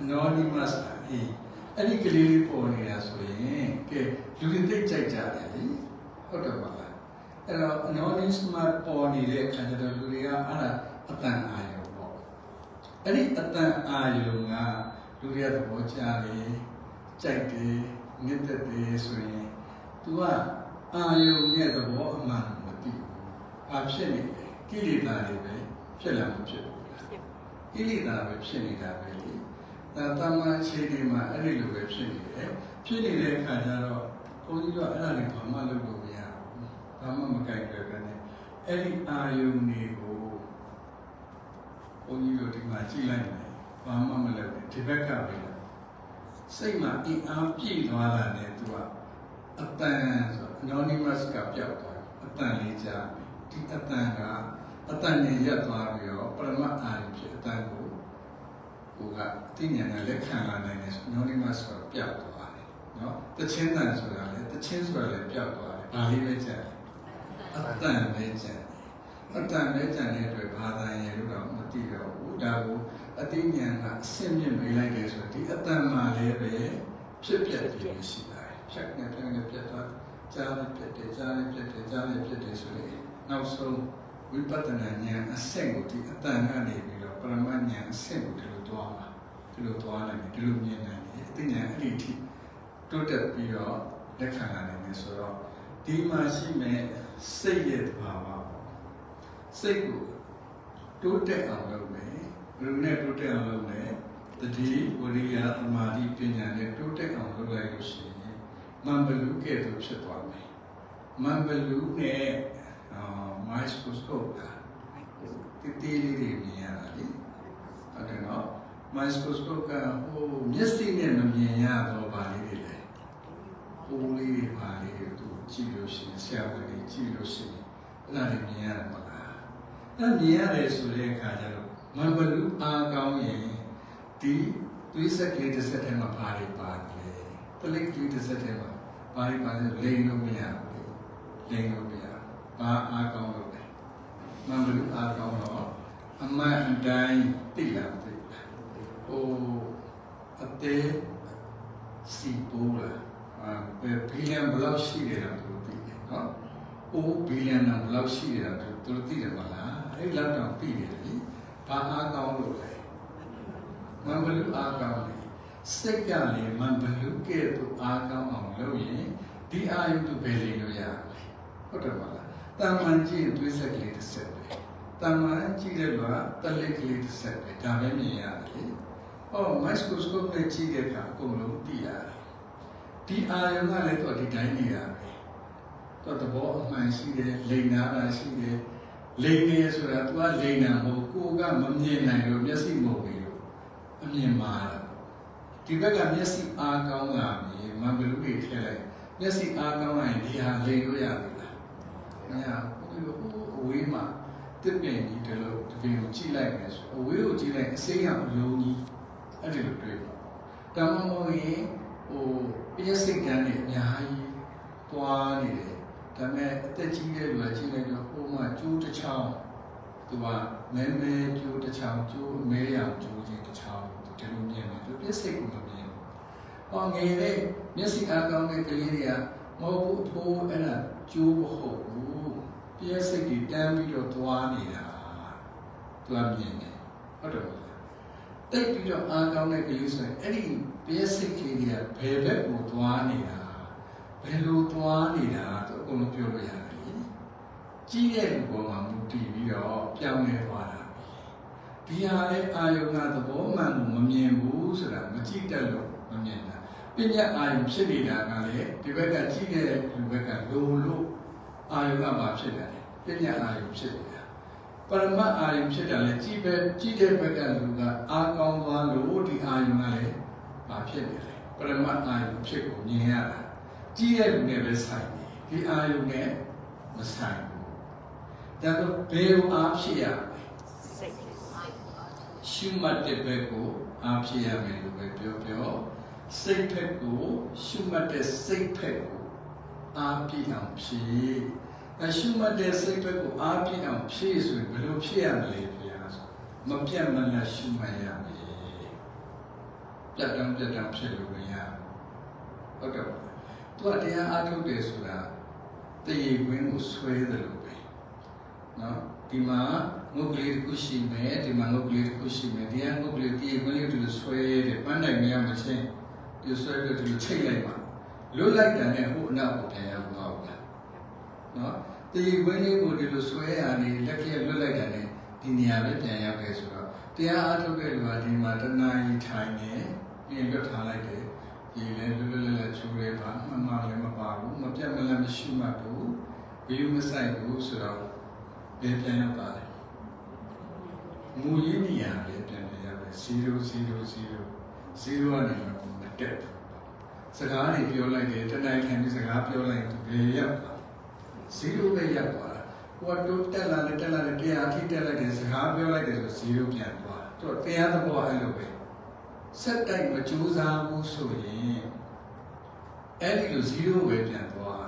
anonymous အေးအဲ့ဒီကလေးလေးပေါ်နေတာဆိုရင်ကဲလူတွေသိကြိုက်ကြတယ်လေဟုတ်တယ်ပါလားအဲ့တော့ anonymous မှာပေါ်နေတဲ့အခါကျတော့လူတွေကအဲ့ဒါအတန်အာရုံပေါ့ အဲ့ဒီအတန်အာရုံကလူတွေကသဘောကျတယ်ကြိုက်တယ်မြင့်သက်တယ်ဆိုရင် तू ကအာယုံရဲ့သဘောအမှန်မသိဘူး။ဘာဖြစ်နေလဲ။ကိလေသာတွေပဲဖြစ်လာမှဖြစ်ဘူးလား။ကိလေသာပဲဖြစ်နေတာပဲလေ။ဒါတမန်အခြေအနေမှာအဲ့ဒီလိုပဲဖြစ်နေတယ်။ဖြစ်နေတဲ့အခါကျတော့ဘုန်းကြီးတို့အဲ့ဒါတွေဘာမှလုပ်လို့မရဘူး။ဘာမှမကြိုက်ကြပဲနဲ့အဲ့ဒီအာယုံတွေကို ဘုန်းကြီးတို့ဒီမှာကြည့်လိုက်မယ်။ဘာမှမလုပ်ဘူး။ဒီဘက်ကပဲလား။စိတ်မှာအင်အားပြည့်သွားတာနဲ့ तू ကအတန်ဆို anonymous ကပြောက်သွားတယ်အတန်လေးကြားဒီအတန်ကအတန်နဲ့ရပ်သွားပြီးတော့ပရမတ်အာရုံဖြစ်အတန်ကိုကိုကသိဉာဏ်နဲ့လက်ခံလာနိုင်တယ်ဆို anonymous ဆိုပြောက်သွားတယ်နော်တချင်းတန်ဆိုတာလေတချင်းဆိုတာလည်းပြောက်သွားတယ်ဒါလေးပဲကြားတယ်အတန်ပဲကြားတယ် အတန်နဲ့ကြံတဲ့အတွက်ဘာသာရင်လို့တော့မသိတော့ဘူးဒါကိုအသိဉာဏ်ကအဆင့်မြင့်မေးလိုက်တယ်ဆိုတော့ဒီအတန်မှလည်းပဲဖြစ်ပြပြီးရှိတာဖြတ်နေဖြတ်နေပြတ်သွားကြားနေပြတ်တယ်ကြားနေပြတ်တယ်ကြားနေပြတ်တယ်ဆိုရင်နောက်ဆုံးဝိပဿနာဉာဏ်အဆင့်ကိုဒီအတန်ကနေပြီးတော့ပရမဉာဏ်အဆင့်ကိုဒီလိုသွားမှာဒီလိုသွားနိုင်တယ်ဒီလိုမြင်နိုင်တယ်အသိဉာဏ်အဲ့ဒီထိတိုးတက်ပြီးတော့လက်ခံနိုင်တယ်ဆိုတော့ဒီမှာရှိမဲ့စိတ်ရဲ့ဘာဝပေါ့ စိတ်ကိုတိုးတက်အောင်လုပ်မယ်ဘယ်လိုနဲ့တိုးတက်အောင်လုပ်လဲတတိဝရိယသမာဓိပညာနဲ့တိုးတက်အောင်လုပ်လိုက်လို့ရှိရင်မန်ဘလူကဲ့သို့ဖြစ်သွားမယ်မန်ဘလူနဲ့အာမိုက်စကိုစကိုပကတိတိလေးတွေမြင်ရတာလေဟုတ်တယ်နော်မိုက်စကိုစကိုကဟိုမျက်စိနဲ့မမြင်ရတော့ပါလေးတွေလေဟိုလေးတွေပါလေးတွေသူကြည့်လို့ရှိရင်ဆရာဝန်ကြီးကြည့်လို့ရှိရင်အဲ့ဒါတွေမြင်ရမှာမလား အဲ့မြင်ရတယ်ဆိုတဲ့အခါကျတော့မန်ဘလူအားကောင်းရင်ဒီသွေးဆက်ကလေးတစ်ဆက်ထဲမှာဘာတွေပါတယ်ပလက်ကလေးတစ်ဆက်ထဲမှာဘာတွေပါလဲလိန်လို့မရဘူးလိန်လို့မရဘာအားကောင်းလို့လဲမန်ဘလူအားကောင်းတော့အမှန်အတိုင်းသိလာသိလာဟိုအသေးစီပိုးလာအာဘယ်ဘီလီယံဘယ်လောက်ရှိတယ်တော့သူသိတယ်နော်အိုးဘီလီယံဘယ်လောက်ရှိတယ်တော့သူသိတယ်မလား အဲ့လောက်တော့သိတယ်လေဘာအားကောင်းလို့လဲမန်ဘလူအားကောင်းတယ်စိတ်ကလည်းမန်ဘလူကဲ့သို့အားကောင်းအောင်လုပ်ရင်ဒီအာယုသူပဲလေလို့ရဟုတ်တယ်မလားတာမန်ကြည့်သွေးဆက်ကလေးတစ်ဆက်ပဲတာမန်ကြည့်တဲ့ကတလက်ကလေးတစ်ဆက်ပဲဒါပဲမြင်ရတယ်လေဟောမိုက်စကိုစကိုပနဲ့ကြည့်တဲ့အခါအကုန်လုံးသိရတယ်ဒီအာယုကလည်းတော့ဒီတိုင်းနေရပဲတော့တဘောအမှန်ရှိတယ်လိန်နာတာရှိတယ် လိန်နေဆိုတာ तू ကလိန်နာမဟုတ်ကိုကမမြင်နိုင်လို့မျက်စိမဟုတ်ဘူးလို့အမြင်မှားတာဒီဘက်ကမျက်စိအားကောင်းလာပြီမဘလူတွေထည့်လိုက်မျက်စိအားကောင်းလာရင်ဒီဟာလိန်လို့ရပြီလားမရဘူးဒီလိုအဝေးမှာတစ်ပင်ကြီးတလို့တပင်ကိုကြည့်လိုက်မယ်ဆိုအဝေးကိုကြည့်လိုက်အစိမ်းရောင်အလုံးကြီးအဲ့ဒီလိုတွေ့ပါတမမောရင်ဟိုပြည့်စိတ်တန်းနေအများကြီးတွားနေတယ် ဒါပေမဲ့အသက်ကြီးတဲ့လူကကြည့်လိုက်တော့ဟိုမှာကျိုးတစ်ချောင်းသူကမဲမဲကျိုးတစ်ချောင်းကျိုးမဲရောင်ကျိုးကြီးတစ်ချောင်းဒီလိုမြင်တယ်သူပြည့်စိတ်ကိုမမြင်ဘူး။ဟောငယ်တဲ့မျက်စိအားကောင်းတဲ့ကလေးတွေကမဟုတ်ဘူးထိုးအဲ့ဒါကျိုးမဟုတ်ဘူး။ပြည့်စိတ်ကြီးတန်းပြီးတော့သွားနေတာ။သူကမြင်တယ်ဟုတ်တယ်မလား။တိတ်ပြီးတော့အားကောင်းတဲ့ကလေးဆိုရင်အဲ့ဒီပြည့်စိတ်ကလေးတွေကဘယ်ဘက်ကိုသွားနေတာဘယ်လိုသွားနေတာသူအ ကုန်လုံးပြောလို့ရတယ်လေ။ကြီးတဲ့လူပေါ်မှာမူတည်ပြီးတော့ပြောင်းလဲသွားတာ။ဒီဟာလည်းအာယုံကသဘောမှန်ကိုမမြင်ဘူးဆိုတာမကြည့်တတ်လို့မမြင်တာပညာအာယုံဖြစ်နေတာကလည်းဒီဘက်ကကြည့်တဲ့လူဘက်ကလုံလို့အာယုံကမှဖြစ်တယ်ပညာအာယုံဖြစ်နေတာပရမတ်အာယုံဖြစ်တယ်လေကြည့်ပဲကြည့်တဲ့ဘက်ကလူကအာကောင်းသွားလို့ဒီအာယုံကလည်းမဖြစ်နေတယ်ပရမတ်အာယုံဖြစ်ကိုမြင်ရတာကြည့်တဲ့လူနဲ့ပဲဆိုင်တယ် ဒီအာယုံနဲ့မဆိုင်ဘူးဒါတော့ဘယ်လိုအားဖြစ်ရလဲစိတ်ရှုမှတ်တဲ့ဘက်ကိုအားဖြည့်ရမယ်လို့ပဲပြောပြောစိတ်ဖက်ကိုရှုမှတ်တဲ့စိတ်ဖက်ကိုအားပြည့်အောင်ဖြည့်အရှုမှတ်တဲ့စိတ်ဖက်ကိုအားပြည့်အောင်ဖြည့်ဆိုရင်ဘယ်လိုဖြည့်ရမလဲဘုရားဆိုမပြတ်မလတ်ရှုမှတ်ရမယ်ပြတ်တောင်ပြတ်တောင်ဖြစ်လို့မရဘူးဟုတ်တယ်ပါသူကတရားအားထုတ်တယ်ဆိုတာ တရေခွင်းကိုဆွဲတယ်လို့ပဲနော်ဒီမှာငုတ်ကလေးတစ်ခုရှိမယ်ဒီမှာငုတ်ကလေးတစ်ခုရှိမယ်ဒီကငုတ်ကလေးတရေခွင်းလေးတူဆွဲတယ်ပန်းတိုင်မရမချင်းဒီဆွဲပြီးဒီချိတ်လိုက်ပါလွတ်လိုက်တယ်နဲ့ဟိုအနောက်ကိုပြန်ရမှာဘူးလားနော်တရေခွင်းလေးကိုဒီလိုဆွဲရနေလက်ကျလွတ်လိုက်တယ်နဲ့ဒီနေရာပဲပြန်ရောက်တယ်ဆိုတော့တရားအားထုတ်တဲ့လူကဒီမှာတဏှာကြီးထိုင်နေပြင်လွတ်ထားလိုက်တယ်ဒီလည်းလွတ်လွတ်လပ်လပ်ချူရဲပါမှန်မှန်လည်းမပါဘူးမပြတ်မလတ်မရှိမှဘူး ဘယ်လိုမဆိုင်ဘူးဆိုတော့ဘယ်ပြန်ရောက်ပါလဲမူရင်းနေရာပဲပြန်ပြန်ရောက်တယ်0 0 0 0ကနေမတက်ဘူးစကားတွေပြောလိုက်တယ်တတိုင်းခံပြီးစကားပြောလိုက်ရင်ဘယ်ရောက်ပါ0ပဲရောက်သွားတာဟိုတော့တက်လာတယ်တက်လာတယ်တရားအထိတက်လိုက်တယ်စကားပြောလိုက်တယ်ဆို0ပြန်သွားတော့တရားသဘောအဲ့လိုပဲဆက်တိုက်မကြိုးစားဘူးဆိုရင်အဲ့ဒီလို0ပဲပြန်သွားတယ်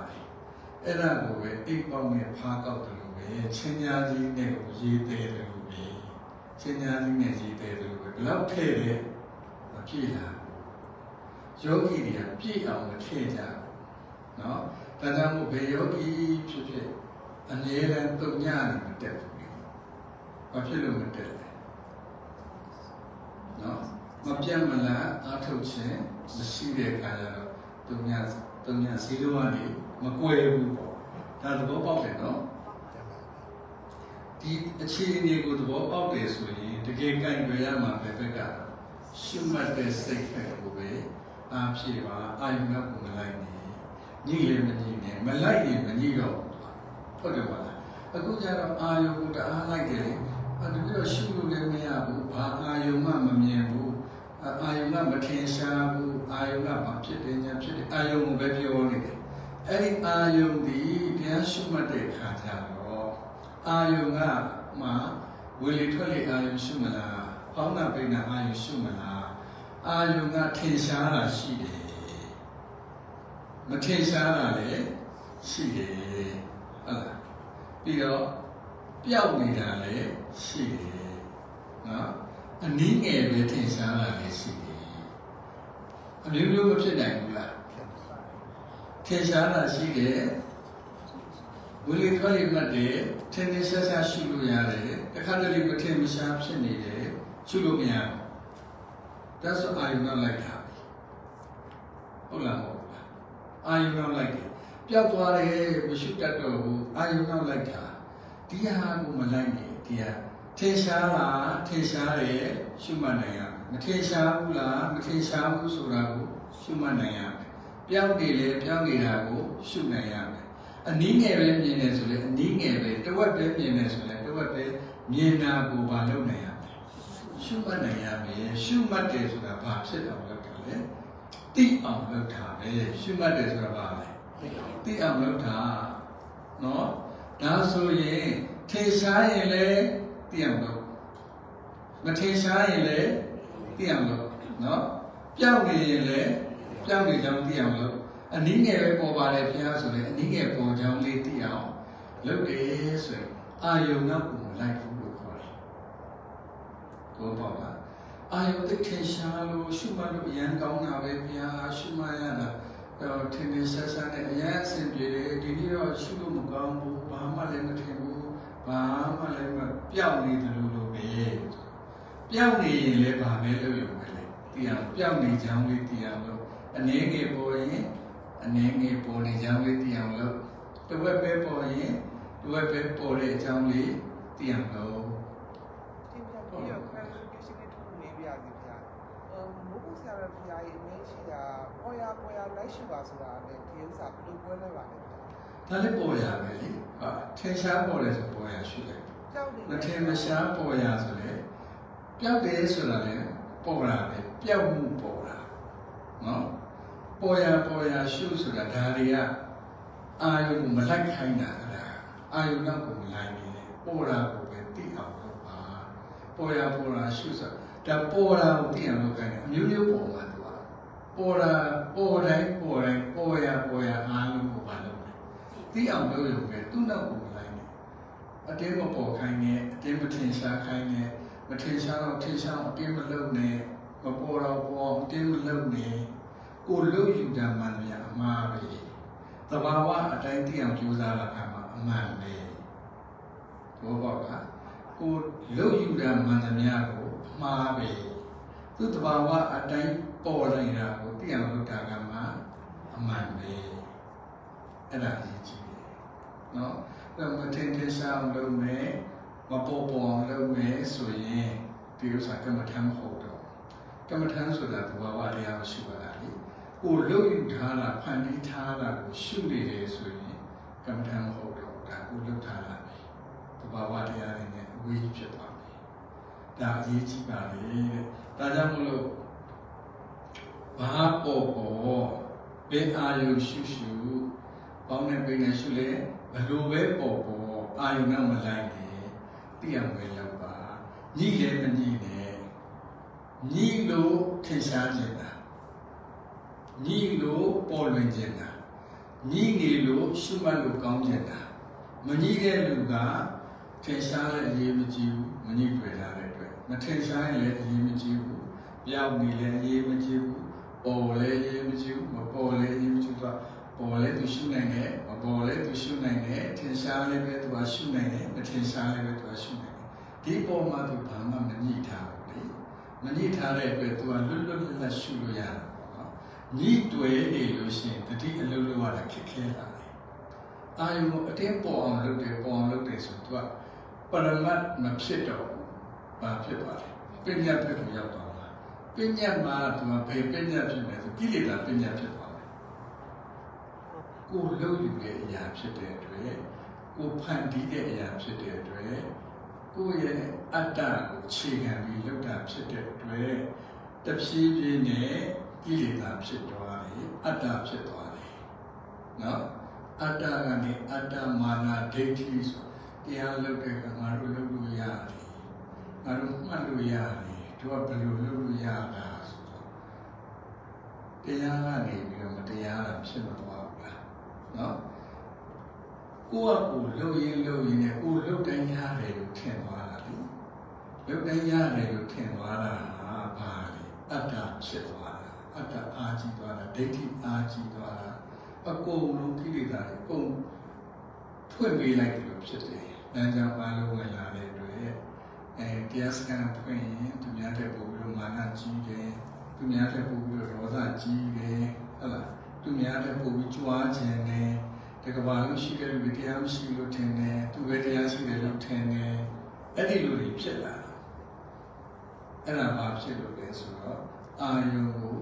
အဲ့ဒါကိုပဲအိတ်ပေါင်းနဲ့ဖားကောက်တယ်လို့ပဲ ပဲချင်းညာကြီးနဲ့ကိုရေးသေးတယ်လို့ပဲချင်းညာကြီးနဲ့ရေးသေးတယ်လို့ပဲဘယ်လောက်ထဲ့တယ်မပြည့်လားယောဂီတွေကပြည့်အောင်မထည့်ကြဘူးเนาะဒါကြောင့်မို့ဘယ်ယောဂီဖြစ်ဖြစ်အနည်းတမ်းတုံညနေမတက်ဘူးဘာဖြစ်လို့မတက်လဲเนาะမပြတ်မလားအားထုတ်ခြင်းမရှိတဲ့အခါကျတော့တုံညတုံညဇီးလုံးကနေ မကွယ်ဘူးပေါ့ဒါသဘောပေါက်တယ်နော်ဒီအခြေအနေကိုသဘောပေါက်တယ်ဆိုရင်တကယ်ကြိုင်ကြရမှာပဲဘက်ကရှုမှတ်တဲ့စိတ်ဖက်ကိုပဲအားဖြည့်ပါအာယုံကကိုမလိုက်နေညှိလည်းမညှိနဲ့မလိုက်ရင်မညှိတော့ဘူးဟုတ်တယ်ပါလားအခုကျတော့အာယုံကိုတအားလိုက်တယ်လေအဲ့ဒါပြီးတော့ရှုလို့လည်းမရဘူးဘာအာယုံမှမမြင်ဘူးအာယုံကမထင်ရှားဘူးအာယုံကဘာဖြစ်တယ်ညာဖြစ်တယ်အာယုံကိုပဲပြောနေတယ် အဲ့ဒီအာယုံဒီတရားရှုမှတ်တဲ့အခါကျတော့အာယုံကမှဝေလေထွက်လေအာယုံရှုမလားဟောင်းနာပိဏအာယုံရှုမလားအာယုံကထင်ရှားတာရှိတယ်မထင်ရှားတာလည်းရှိတယ်ဟုတ်လားပြီးတော့ပျောက်နေတာလည်းရှိတယ်နော်အနည်းငယ်ပဲထင်ရှားတာလည်းရှိတယ်အမျိုးမျိုးမဖြစ်နိုင်ဘူးလား ထင်ရှားတာရှိတယ်ဝိလေထွက်လေမှတ်တယ်ထင်ထင်ရှားရှားရှိလို့ရတယ်တခါတလေမထင်မရှားဖြစ်နေတယ်ရှိလို့မရဘူးဒါဆိုအာယုံကလိုက်တာဟုတ်လားမဟုတ်လားအာယုံကလိုက်တယ်ပျောက်သွားတယ်မရှိတတ်တော့ဘူးအာယုံကလိုက်တာဒီဟာကိုမလိုက်နေဒီဟာထင်ရှားလားထင်ရှားတယ်ရှုမှတ်နိုင်ရမယ်မထင်ရှားဘူးလားမထင်ရှားဘူးဆိုတာကိုရှုမှတ်နိုင်ရမယ် ပျောက်နေလေပျောက်နေတာကိုရှုနိုင်ရမယ်အနည်းငယ်ပဲမြင်နေဆိုလေအနည်းငယ်ပဲတဝက်ပဲမြင်နေဆိုလေတဝက်ပဲမြင်တာကိုပါလုပ်နိုင်ရမယ်ရှုမှတ်နိုင်ရမယ်ရှုမှတ်တယ်ဆိုတာဘာဖြစ်အောင်လုပ်တာလဲသိအောင်လုပ်တာပဲရှုမှတ်တယ်ဆိုတာဘာလဲသိအောင်လုပ်တာနော်ဒါဆိုရင်ထေရှားရင်လည်းသိအောင်လုပ်မထေရှားရင်လည်းသိအောင်လုပ်နော်ပြောင်းနေရင်လည်း ပြောင်းနေကြောင်းသိအောင်လုပ်အနည်းငယ်ပဲပေါ်ပါတယ်ဘုရားဆိုရင်အနည်းငယ်ပေါ်ကြောင်းလေးသိအောင်လုပ်တယ်ဆိုရင်အာယုံကပုံလိုက်ဘူးလို့ခေါ်တယ်။ဘောပါပါအာယုံသိထင်ရှားလို့ရှုမှတ်လို့အရန်ကောင်းတာပဲဘုရားရှုမှတ်ရတာတော့ထင်ထင်ရှားရှားနဲ့အရန်အဆင်ပြေတယ်ဒီနေ့တော့ရှုလို့မကောင်းဘူးဘာမှလည်းမထင်ဘူးဘာမှလည်းမပြောင်းနေတယ်လို့လို့ပဲပြောင်းနေရင်လည်းဘာပဲလုပ်ရုံပဲလေသိအောင်ပြောင်းနေကြောင်းလေးသိအောင်လို့ အနေငယ်ပေါ်ရင်အနေငယ်ပေါ်နေကြောင်းလေးသိအောင်လို့တဝက်ပဲပေါ်ရင်တဝက်ပဲပေါ်တဲ့အကြောင်းလေးသိအောင်လို့တင်ပြပြီးတော့ clarification လေးထုတ်နေပြရစီဗျာ။အမ်မိုးကုဆရာရဖျားရဲ့အမင်းရှိတာပေါ်ရပေါ်ရလိုက်ရှိပါဆိုတာနဲ့ဒီဥစ္စာဘယ်လိုပွဲလဲပါလဲဗျာဒါလည်းပေါ်ရပဲလေဟာထင်ရှားပေါ်တယ်ဆိုပေါ်ရရှိတယ်။ကြောက်နေမထင်မရှားပေါ်ရဆိုလေပျောက်တယ်ဆိုတာလေပေါ်တာပဲပျောက်မှုပေါ်တာနော် ပေါ်ရပေါ်ရရှုဆိုတာဒါတွေကအာယုံကိုမလိုက်ခိုင်းတာအဲ့ဒါအာယုံတော့ကိုမလိုက်နေတယ်ပေါ်တာကိုပဲသိအောင်လုပ်ပါပေါ်ရပေါ်ရရှုဆိုတာဒါပေါ်တာကိုသိအောင်လုပ်ခိုင်းတယ်အမျိုးမျိုးပေါ်မှာသူကပေါ်တာပေါ်တိုင်းပေါ်တိုင်းပေါ်ရပေါ်ရအားလုံးကိုပါလုပ်တယ်သိအောင်လုပ်ရုံပဲသူ့နောက်ကိုမလိုက်နေအတင်းမပေါ်ခိုင်းနဲ့အတင်းမထင်ရှားခိုင်းနဲ့မထင်ရှားတော့ထင်ရှားအောင်အတင်းမလုပ်နဲ့မပေါ်တော့ပေါ်အောင်အတင်းမလုပ်နဲ့ ကိုလုတ်ယူတာမှန်များအမှားပဲတဘာဝအတိုင်းသိအောင်ကြိုးစားလာတာမှအမှန်ပဲဘောပေါက်ကကိုလုတ်ယူတာမှန်များကိုအမှားပဲသူတဘာဝအတိုင်းပေါ်နေတာကိုသိအောင်လုပ်တာကမှအမှန်ပဲအဲ့ဒါအရေးကြီးတယ်နော်တော့မထင်ထင်ရှားအောင်လုပ်မယ်မပေါ်ပေါ်အောင်လုပ်မယ်ဆိုရင်ဒီဥစ္စာကမ္မထမ်းမဟုတ်တော့ကမ္မထမ်းဆိုတာဘဝဝတရားမရှိပါလားလေ ကိုလုပ်ယူထားတာဖန်တီးထားတာကိုရှုနေတယ်ဆိုရင်ကမ္မထမ်းမဟုတ်တော့ဒါကိုလုပ်ထားတာပဲဘဝဝတရားတွေနဲ့အဝေးဖြစ်သွားပြီဒါအရေးကြီးပါလေတဲ့ဒါကြောင့်မလို့ဘာပေါ်ပေါ်ဘယ်အာယုရှုရှုပေါင်းနဲ့ပိနဲ့ရှုလဲဘလို့ပဲပေါ်ပေါ်အာယုနဲ့မလိုက်နဲ့သိအောင်ပဲလုပ်ပါညှိလည်းမညှိနဲ့ညှိလို့ထင်ရှားခြင်းတာ ညှိလို့ပေါ်လွင်ခြင်းတာညှိနေလို့ရှုမှတ်လို့ကောင်းခြင်းတာမညှိတဲ့လူကထင်ရှားတဲ့အရေးမကြီးဘူးမညှိတွေ့ထားတဲ့အတွက်မထင်ရှားရင်လည်းအရေးမကြီးဘူးပြောင်းနေလည်းအရေးမကြီးဘူးပေါ်လည်းအရေးမကြီးဘူးမပေါ်လည်းအရေးမကြီးဘူးပေါ်လည်းသူရှုနိုင်တယ်မပေါ်လည်းသူရှုနိုင်တယ်ထင်ရှားလည်းပဲသူကရှုနိုင်တယ်မထင်ရှားလည်းပဲသူကရှုနိုင်တယ်ဒီပေါ်မှာသူဘာမှမညှိထားဘူးလေမညှိထားတဲ့အတွက်သူကလွတ်လွတ်လပ်လပ်ရှုလို့ရတယ်ပေါ့နော် ညှိတွယ်နေလို့ရှိရင်တတိအလုံးလုံးရတာခက်ခဲလာတယ်အာယုံကိုအတင်းပေါ်အောင်လုပ်တယ်ပေါ်အောင်လုပ်တယ်ဆိုသူကပရမတ်မဖြစ်တော့ဘူးဘာဖြစ်သွားလဲပညာဖြစ်ကိုရောက်သွားတာပညာမှာသူကဘယ်ပညာဖြစ်လဲဆိုကိလေသာပညာဖြစ်သွားတယ်ကိုယ်လုံးယူတဲ့အရာဖြစ်တဲ့အတွက်ကိုယ်ဖန်တီးတဲ့အရာဖြစ်တဲ့အတွက်ကိုယ့်ရဲ့အတ္တကိုခြေခံပြီးလုပ်တာဖြစ်တဲ့အတွက်တဖြည်းဖြည်းနဲ့ ကိလေသာဖြစ်သွားတယ်အတ္တဖြစ်သွားတယ်နော်အတ္တကနေအတ္တမာနဒိဋ္ဌိဆိုတရားလုပ်တဲ့ကငါတို့လုပ်လို့ရတယ်ငါတို့မှတ်လို့ရတယ်သူကဘယ်လိုလုပ်လို့ရတာဆိုတော့တရားကနေပြီးတော့မတရားတာဖြစ်မသွားဘူးလားနော်ကိုယ့်အကူလှုပ်ရင်လှုပ်ရင်လည်းကိုယ်လှုပ်တိုင်းရတယ်လို့ထင်သွားတာလေလှုပ်တိုင်းရတယ်လို့ထင်သွားတာဟာဘာလဲအတ္တဖြစ်သွားတာ အတ္တအာကြီးသွားတာဒိဋ္ဌိအာကြီးသွားတာအကုန်လုံးကိလေသာတွေအကုန်ဖွင့်ပေးလိုက်တယ်လို့ဖြစ်တယ်။လမ်းကြောင်းအားလုံးဝင်လာတဲ့အတွက်အဲတရားစခန်းဖွင့်ရင်သူများတဲ့ပုံပြီးတော့မာနကြီးတယ်။သူများတဲ့ပုံပြီးတော့ဒေါသကြီးတယ်ဟုတ်လား။သူများတဲ့ပုံပြီးကြွားခြင်းတယ်။တကဘာလို့ရှိတဲ့လူတွေတရားမရှိလို့ထင်တယ်။သူပဲတရားရှိတယ်လို့ထင်တယ်။အဲ့ဒီလိုတွေဖြစ်လာတာ။အဲ့ဒါဘာဖြစ်လို့လဲဆိုတော့အာယုံကို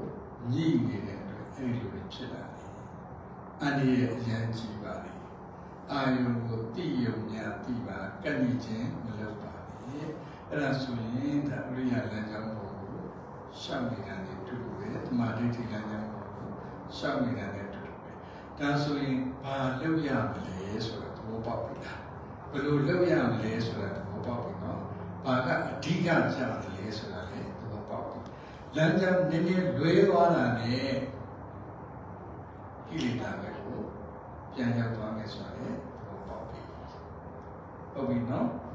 ညှိနေတဲ့အတွက်အဲ့ဒီလိုတွေဖြစ်လာတယ်။အန္တရာယ်အရန်ကြီးပါလေ။အာယုံကိုတိယုံညာတိပါကပ်နေခြင်းမလုပ်ပါနဲ့။အဲ့ဒါဆိုရင်ဒါအရိယာလမ်းကြောင်းပေါ်ကိုရှောက်နေတာနဲ့တူတူပဲ။တမာဒိဋ္ဌိလမ်းကြောင်းပေါ်ကိုရှောက်နေတာနဲ့တူတူပဲ။ဒါဆိုရင်ဘာလုပ်ရမလဲဆိုတာသဘောပေါက်ပြီလား။ဘယ်လိုလုပ်ရမလဲဆိုတာသဘောပေါက်ပြီနော်။ဘာကအဓိကကြတယ်လဲဆိုတာလေသဘောပေါက်ပြီ။ လမ်းကြောင်းနည်းနည်းလွဲသွားတာနဲ့ကိလေသာပဲကိုပြန်ရောက်သွားမယ်ဆိုတာလေသဘောပေါက်ပြီ။ဟုတ်ပြီနော်။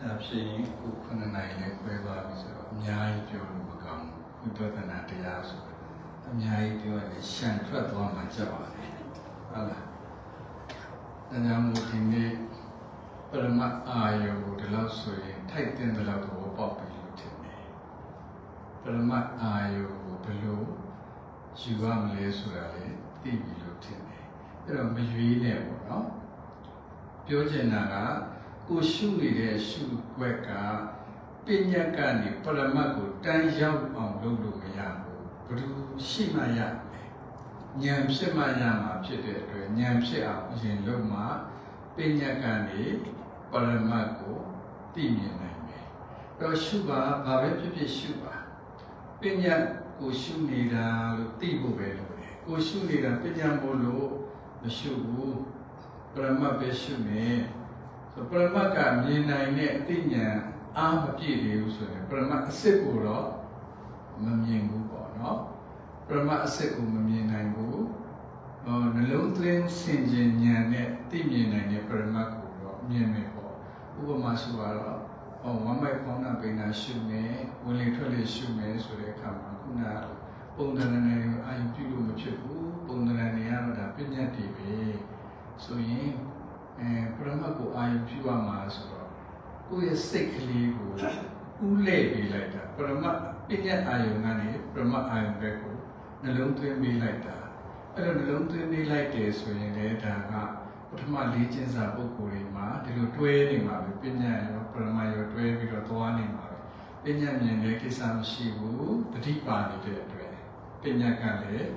ဒါဖြစ်ရင်ခုခုနှစ်နိုင်လေးခွဲသွားပြီဆိုတော့အများကြီးပြောလို့မကောင်းဘူး ဝိပဿနာတရားဆိုတော့အများကြီးပြောရင်ရှံထွက်သွားမှကြောက်ရတယ်ဟုတ်လားဒါကြောင့်မို့ဒီနေ့ပရမတ်အာယုကိုဒီလောက်ဆိုရင်ထိုက်တဲ့လောက်တော့ပေါက်ပြီလို့ထင်တယ်ပရမတ်အာယုကိုဘယ်လိုယူရမလဲဆိုတာလေသိပြီလို့ထင်တယ်အဲ့တော့မရွေးနဲ့ပေါ့နော်ပြောချင်တာကကိုရှုနေတဲ့ရှုွက်က ပညာကနေပရမတ်ကိုတန်းရောက်အောင်လုပ်လို့မရဘူးဘယ်သူရှိမှရမယ်ဉာဏ်ဖြစ်မှရမှာဖြစ်တဲ့အတွက်ဉာဏ်ဖြစ်အောင်အရင်လုပ်မှပညာကနေပရမတ်ကိုသိမြင်နိုင်မယ်တော့ရှုပါဘာပဲဖြစ်ဖြစ်ရှုပါပညာကိုရှုနေတာလို့သိဖို့ပဲလိုတယ်ကိုရှုနေတာပညာမို့လို့မရှုဘူးပရမတ်ပဲရှုနေဆိုပရမတ်ကမြင်နိုင်တဲ့အသိဉာဏ် အားမပြည့်သေးဘူးဆိုရင်ပရမတ်အစစ်ကိုတော့မမြင်ဘူးပေါ့နော်ပရမတ်အစစ်ကိုမမြင်နိုင်ဘူးဟောနှလုံးသွင်းဆင်ခြင်ဉာဏ်နဲ့သိမြင်နိုင်တဲ့ပရမတ်ကိုတော့မြင်မယ်ပေါ့ဥပမာဆိုတော့ဟောဝမ်းမိုက်ဖောင်းတာပိန်တာရှုမယ်ဝင်လေထွက်လေရှုမယ်ဆိုတဲ့အခါမှာခုနကပုံသဏ္ဍာန်တွေကိုအာရုံပြုလို့မဖြစ်ဘူးပုံသဏ္ဍာန်တွေကတော့ဒါပညာတည်ပဲဆိုရင်အဲပရမတ်ကိုအာရုံပြုရမှာဆိုတော့ ကိုယ့်ရဲ့စိတ်ကလေးကိုဥလဲ့ပေးလိုက်တာပရမတ်ပညာအာရုံကနေပရမတ်အာရုံဘက်ကိုနှလုံးသွင်းပေးလိုက်တာအဲ့တော့နှလုံးသွင်းပေးလိုက်တယ်ဆိုရင်လည်းဒါကပထမလေးကျင်းစာပုဂ္ဂိုလ်တွေမှာဒီလိုတွဲနေမှာပဲပညာရောပရမတ်ရောတွဲပြီးတော့သွားနေမှာပဲပညာမြင်တဲ့ကိစ္စမရှိဘူးတတိပါနေတဲ့အတွက်ပညာကလည်း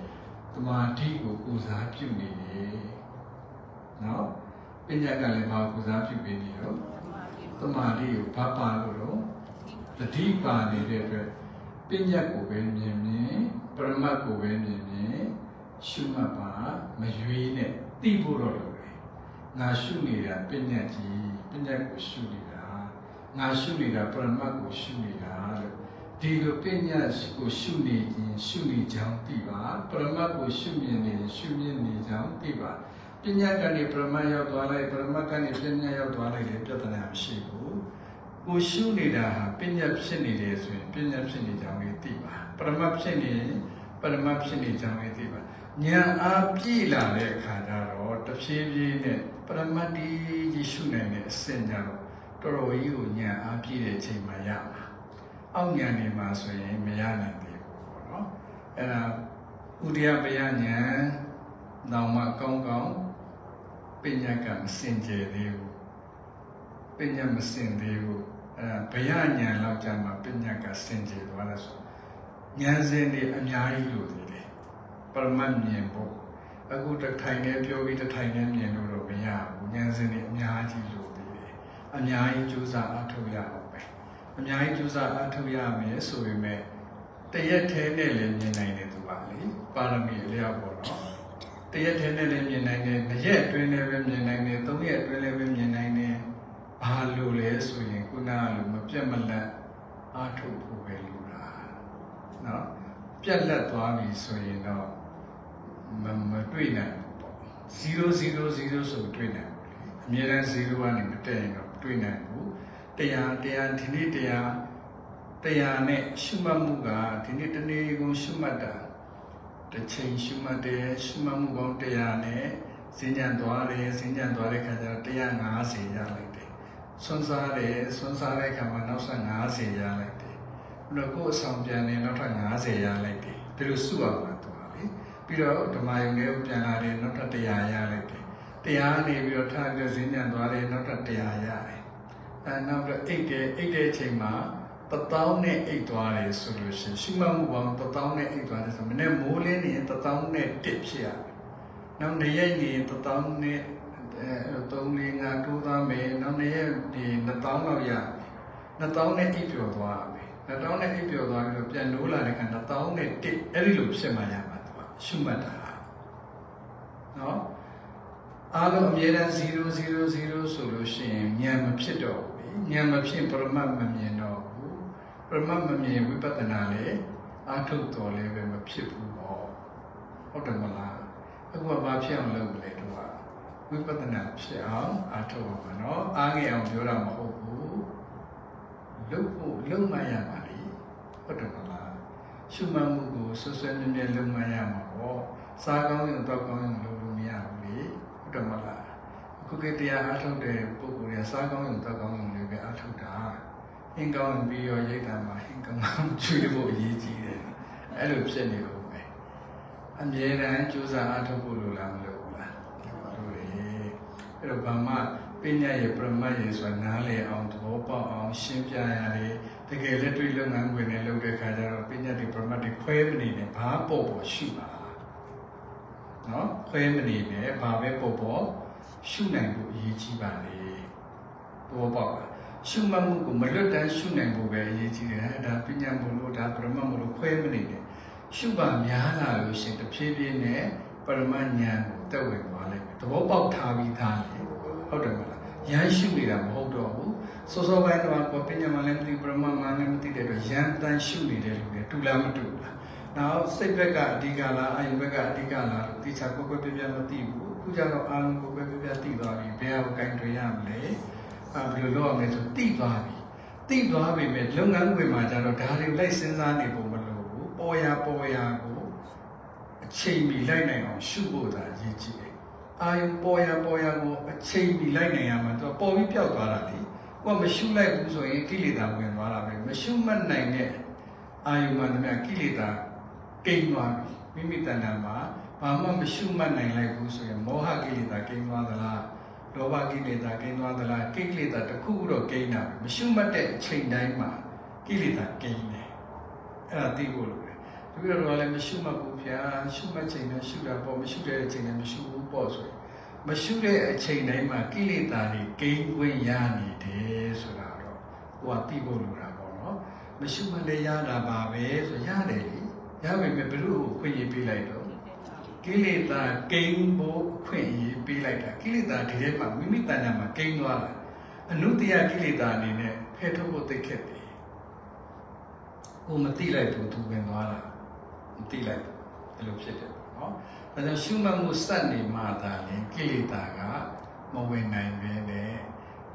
တမာတိကိုပူဇာပြုနေတယ်နော်ပညာကလည်းဘာပူဇာပြုပေးနေရော တမာတိကိုဘာပါလို့တော့တတိပါနေတဲ့အတွက်ပညာကိုပဲမြင်မြင်ပရမတ်ကိုပဲမြင်မြင်ရှုမှတ်ပါမရွေးနဲ့သိဖို့တော့လိုတယ်ငါရှုနေတာပညာကြီးပညာကိုရှုနေတာငါရှုနေတာပရမတ်ကိုရှုနေတာလို့ဒီလိုပညာကိုရှုနေရင်ရှုနေကြောင်းသိပါပရမတ်ကိုရှုမြင်နေရှုမြင်နေကြောင်းသိပါ ပညာကနေပရမတ်ရောက်သွားလိုက်ပရမတ်ကနေပညာရောက်သွားလိုက်တဲ့ပြဿနာမရှိဘူးကိုရှုနေတာဟာပညာဖြစ်နေတယ်ဆိုရင်ပညာဖြစ်နေကြောင်းလေးသိပါပရမတ်ဖြစ်နေရင်ပရမတ်ဖြစ်နေကြောင်းလေးသိပါဉာဏ်အားပြည့်လာတဲ့အခါကျတော့တဖြည်းဖြည်းနဲ့ပရမတ်ဒီကြီးရှုနိုင်တဲ့အစဉ်ကြတော့တော်တော်ကြီးကိုဉာဏ်အားပြည့်တဲ့ချိန်မှရမှာအောက်ဉာဏ်နေမှာဆိုရင်မရနိုင်သေးဘူးပေါ့နော်အဲ့ဒါဥဒယပယဉာဏ်နောက်မှကောင်းကောင်း ပညာကမစင်ကြယ်သေးဘူးပညာမစင်သေးဘူးအဲ့ဒါဘယဉာဏ်လောက်ကြမှာပညာကစင်ကြယ်သွားတယ်ဆိုဉာဏ်စဉ်တွေအများကြီးလို့သေးတယ်ပရမတ်မြင်ဖို့အခုတစ်ထိုင်နဲ့ပြောပြီးတစ်ထိုင်နဲ့မြင်လို့တော့မရဘူးဉာဏ်စဉ်တွေအများကြီးလို့သေးတယ်အများကြီးကြိုးစားအထောက်ရအောင်ပဲအများကြီးကြိုးစားအထောက်ရမယ်ဆိုပေမဲ့တရက်ထဲနဲ့လည်းမြင်နိုင်တယ်သူပါလေပါရမီအလျောက်ပေါ့နော် တရက်ထဲနဲ့လည်းမြင်နိုင်တယ်နှစ်ရက်အတွင်းလည်းပဲမြင်နိုင်တယ်သုံးရက်အတွင်းလည်းပဲမြင်နိုင်တယ်ဘာလို့လဲဆိုရင်ခုနကလိုမပြတ်မလတ်အထုပ်ဖို့ပဲလိုတာနော်ပြတ်လက်သွားပြီဆိုရင်တော့မမတွေ့နိုင်ဘူးပေါ့0000ဆိုတွေ့နိုင်ဘူးလေအမြဲတမ်း0ကနေမတက်ရင်တော့တွေ့နိုင်ဘူးတရားတရားဒီနေ့တရားတရားနဲ့ရှုမှတ်မှုကဒီနေ့တနေ့ကုန်ရှုမှတ်တာ တစ်ချိန်ရှုမှတ်တယ်ရှုမှတ်မှုပေါင်းတရားနဲ့စဉ်းကြံသွားတယ်စဉ်းကြံသွားတဲ့ခါကျတော့150ရလိုက်တယ်ဆွမ်းစားတယ်ဆွမ်းစားတဲ့ခါမှာနောက်ဆက်50ရလိုက်တယ်ဘလို့ကိုယ်အဆောင်ပြန်နေနောက်ထပ်50ရလိုက်တယ်ဒီလိုစုအောင်ပါသွားလေပြီးတော့ဓမ္မယုံလေးပြန်လာတယ်နောက်ထပ်100ရလိုက်တယ်တရားနေပြီးတော့ထားပြီးစဉ်းကြံသွားတယ်နောက်ထပ်100ရတယ်အဲနောက်တော့အိတ်တယ်အိတ်တဲ့အချိန်မှာ တပေါင်းနဲ့အိတ်သွားတယ်ဆိုလို့ရှိရင်ရှုမှတ်မှုပေါင်းတပေါင်းနဲ့အိတ်သွားတယ်ဆိုမနေ့မိုးလင်းနေရင်တပေါင်းနဲ့တစ်ဖြစ်ရတယ်။နောက်နေ့ရက်နေရင်တပေါင်းနဲ့အဲ3 4 5တိုးသားမယ်နောက်နေ့ရက်ဒီ2000လောက်ရမယ်။2000နဲ့အိတ်ပြော်သွားရမယ်။2000နဲ့အိတ်ပြော်သွားပြီးတော့ပြန်နိုးလာတဲ့အခါ2000နဲ့တစ်အဲ့ဒီလိုဖြစ်မှရမှာသူကရှုမှတ်တာ။နော်အားလုံးအမြဲတမ်း000ဆိုလို့ရှိရင်ဉာဏ်မဖြစ်တော့ဘူးဉာဏ်မဖြစ်ပရမတ်မမြင်တော့ဘူး ပရမတ်မမြင်ဝိပဿနာလည်းအာထုတ်တော်လည်းပဲမဖြစ်ဘူးပေါ့ဟုတ်တယ်မလားအခုကဘာဖြစ်အောင်လုပ်မလဲတို့ကဝိပဿနာဖြစ်အောင်အာထုတ်အောင်ပါနော်အားငယ်အောင်ပြောတာမဟုတ်ဘူးလုပ်ဖို့လုပ်မှရပါလေဟုတ်တယ်မလားရှုမှတ်မှုကိုဆွဆွဲမြဲမြဲလုပ်မှရမှာပေါ့စားကောင်းရင်တော့ကောင်းရင်လုပ်လို့မရဘူးလေဟုတ်တယ်မလားအခုကတရားအားထုတ်တဲ့ပုဂ္ဂိုလ်တွေစားကောင်းရင်တော့ကောင်းရင်လည်းပဲအားထုတ်တာ ဟင်ကောင်းပြီးရောရိတ်တာမှာဟင်ကောင်းချွေးဖို့အရေးကြီးတယ်အဲ့လိုဖြစ်နေလို့ပဲအမြဲတမ်းကြိုးစားအားထုတ်ဖို့လိုလားမလိုဘူးလားလိုတယ်အဲ့တော့ဘာမှပညာရဲ့ပရမတ်ရဲ့ဆိုတာနားလည်အောင်သဘောပေါက်အောင်ရှင်းပြရတယ်တကယ်လက်တွေ့လုပ်ငန်းခွင်နဲ့လုပ်တဲ့ခါကျတော့ပညာတွေပရမတ်တွေခွဲမနေနဲ့ဘာပေါ့ပေါ့ရှိပါနော်ခွဲမနေနဲ့ဘာပဲပေါ့ပေါ့ရှုနိုင်ဖို့အရေးကြီးပါလေသဘောပေါက်လား ရှုမှတ်မှုကိုမလွတ်တမ်းရှုနိုင်ဖို့ပဲအရေးကြီးတယ်ဒါပညာမလို့ဒါပရမတ်မလို့ခွဲမနေနဲ့ရှုပါများလာလို့ရှင်တဖြည်းဖြည်းနဲ့ပရမတ်ဉာဏ်ကိုတက်ဝင်သွားလိုက်မယ်သဘောပေါက်ထားပြီးသားလေဟုတ်တယ်မလားရမ်းရှုနေတာမဟုတ်တော့ဘူးစောစောပိုင်းတော့ပညာမှလည်းမသိပရမတ်မှလည်းမသိတဲ့တော့ရမ်းတမ်းရှုနေတဲ့လူတွေတူလားမတူလားနောက်စိတ်ဘက်ကအဓိကလားအာယုဘက်ကအဓိကလားလို့တိချာကိုယ်ကိုယ်ပြပြမသိဘူးအခုကျတော့အာယုကိုယ်ကိုယ်ပြပြသိသွားပြီဘယ်ဟာကိုကင်တွင်ရမလဲအာ ဘယ်လိုလုပ်ရမလဲဆိုသိသွားပြီသိသွားပြီမဲ့လုပ်ငန်းခွင်မှာကျတော့ဒါတွေလိုက်စဉ်းစားနေဖို့မလိုဘူးပေါ်ရပေါ်ရကိုအချိန်မီလိုက်နိုင်အောင်ရှုဖို့သာအရေးကြီးတယ်အာယုပေါ်ရပေါ်ရကိုအချိန်မီလိုက်နိုင်ရမှာသူပေါ်ပြီးပျောက်သွားတာလေကိုကမရှုလိုက်ဘူးဆိုရင်ကိလေသာဝင်သွားတာပဲမရှုမှတ်နိုင်တဲ့အာယုမှန်သမျှကိလေသာကိန်းသွားပြီမိမိတဏ္ဍာမှာဘာမှမရှုမှတ်နိုင်လိုက်ဘူးဆိုရင်မောဟကိလေသာကိန်းသွားသလား လောဘကိလေသာကိန်းသွားသလားကိလေသာတစ်ခုခုတော့ကိန်းတာပဲမရှုမှတ်တဲ့အချိန်တိုင်းမှာကိလေသာကိန်းတယ်အဲ့ဒါသိဖို့လိုတယ်တပည့်တော်ကလည်းမရှုမှတ်ဘူးဗျာရှုမှတ်ချိန်နဲ့ရှုတာပေါ့မရှုတဲ့အချိန်နဲ့မရှုဘူးပေါ့ဆိုရင်မရှုတဲ့အချိန်တိုင်းမှာကိလေသာတွေကိန်းခွင့်ရနေတယ်ဆိုတာတော့ဟိုကသိဖို့လိုတာပေါ့နော်မရှုမှတ်လည်းရတာပါပဲဆိုရတယ်လေရပါမယ်ဘယ်လိုခွင့်ရပေးလိုက်တော့ ကိလေသာကိန်းဖို့အခွင့်အရေးပေးလိုက်တာကိလေသာဒီထဲမှာမိမိတဏ္ဍာမှာကိန်းသွားတာအနုတ္တိယကိလေသာအနေနဲ့ဖယ်ထုတ်ဖို့သိခက်တယ်ကိုမသိလိုက်ဘူးသူဝင်သွားတာမသိလိုက်ဘူးအဲ့လိုဖြစ်တယ်ပေါ့နော်ဒါကြောင့်ရှုမှတ်မှုစက်နေမှသာလေကိလေသာကမဝင်နိုင်ပဲနဲ့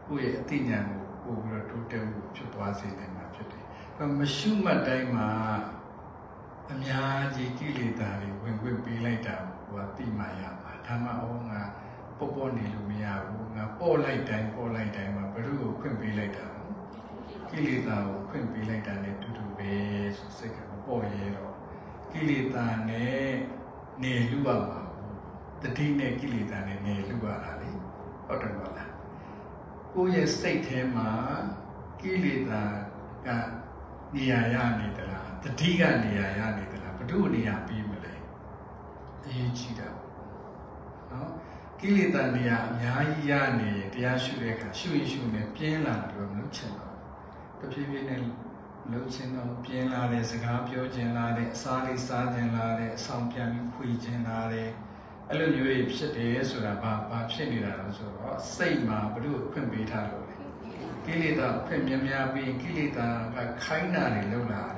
ကိုယ့်ရဲ့အသိဉာဏ်ကိုပို့ပြီးတော့တိုးတက်မှုဖြစ်သွားစေနိုင်မှာဖြစ်တယ်အဲမရှုမှတ်တိုင်းမှာ အများကြီးကိလေသာတွေဝင်ခွင့်ပေးလိုက်တာကိုကသိမှရမှာဒါမှအောငါပေါ့ပေါ့နေလို့မရဘူးငါပေါ့လိုက်တိုင်းပေါ့လိုက်တိုင်းမှာဘယ်သူ့ကိုခွင့်ပေးလိုက်တာလဲကိလေသာကိုခွင့်ပေးလိုက်တာနဲ့တူတူပဲဆိုစိတ်ကမပေါ့ရဲတော့ကိလေသာနဲ့နေလူရမှာတတိနဲ့ကိလေသာနဲ့နေလူရတာလေဟုတ်တယ်မဟုတ်လားကိုယ့်ရဲ့စိတ်ထဲမှာကိလေသာကနေရာရနေသလား တတိကနေရာရနေသလားဘု து နေရာပြီးမလဲအရေးကြီးတာပေါ့နော်ကိလေသာနေရာအများကြီးရနေရင်တရားရှုတဲ့အခါရှုရင်ရှုနေပြင်းလာတယ်လို့မလုပ်ချင်တော့တဖြည်းဖြည်းနဲ့လှုပ်ခြင်းတော့ပြင်းလာတယ်စကားပြောခြင်းလာတယ်အစားလေးစားခြင်းလာတယ်အဆောင်ပြန်ပြီးခွေခြင်းလာတယ်အဲ့လိုမျိုးတွေဖြစ်တယ်ဆိုတာဘာဘာဖြစ်နေတာလဲဆိုတော့စိတ်မှာဘု து ခွင့်ပေးထားလို့လေကိလေသာအခွင့်များများပြီးကိလေသာကခိုင်းတာတွေလောက်လာတယ်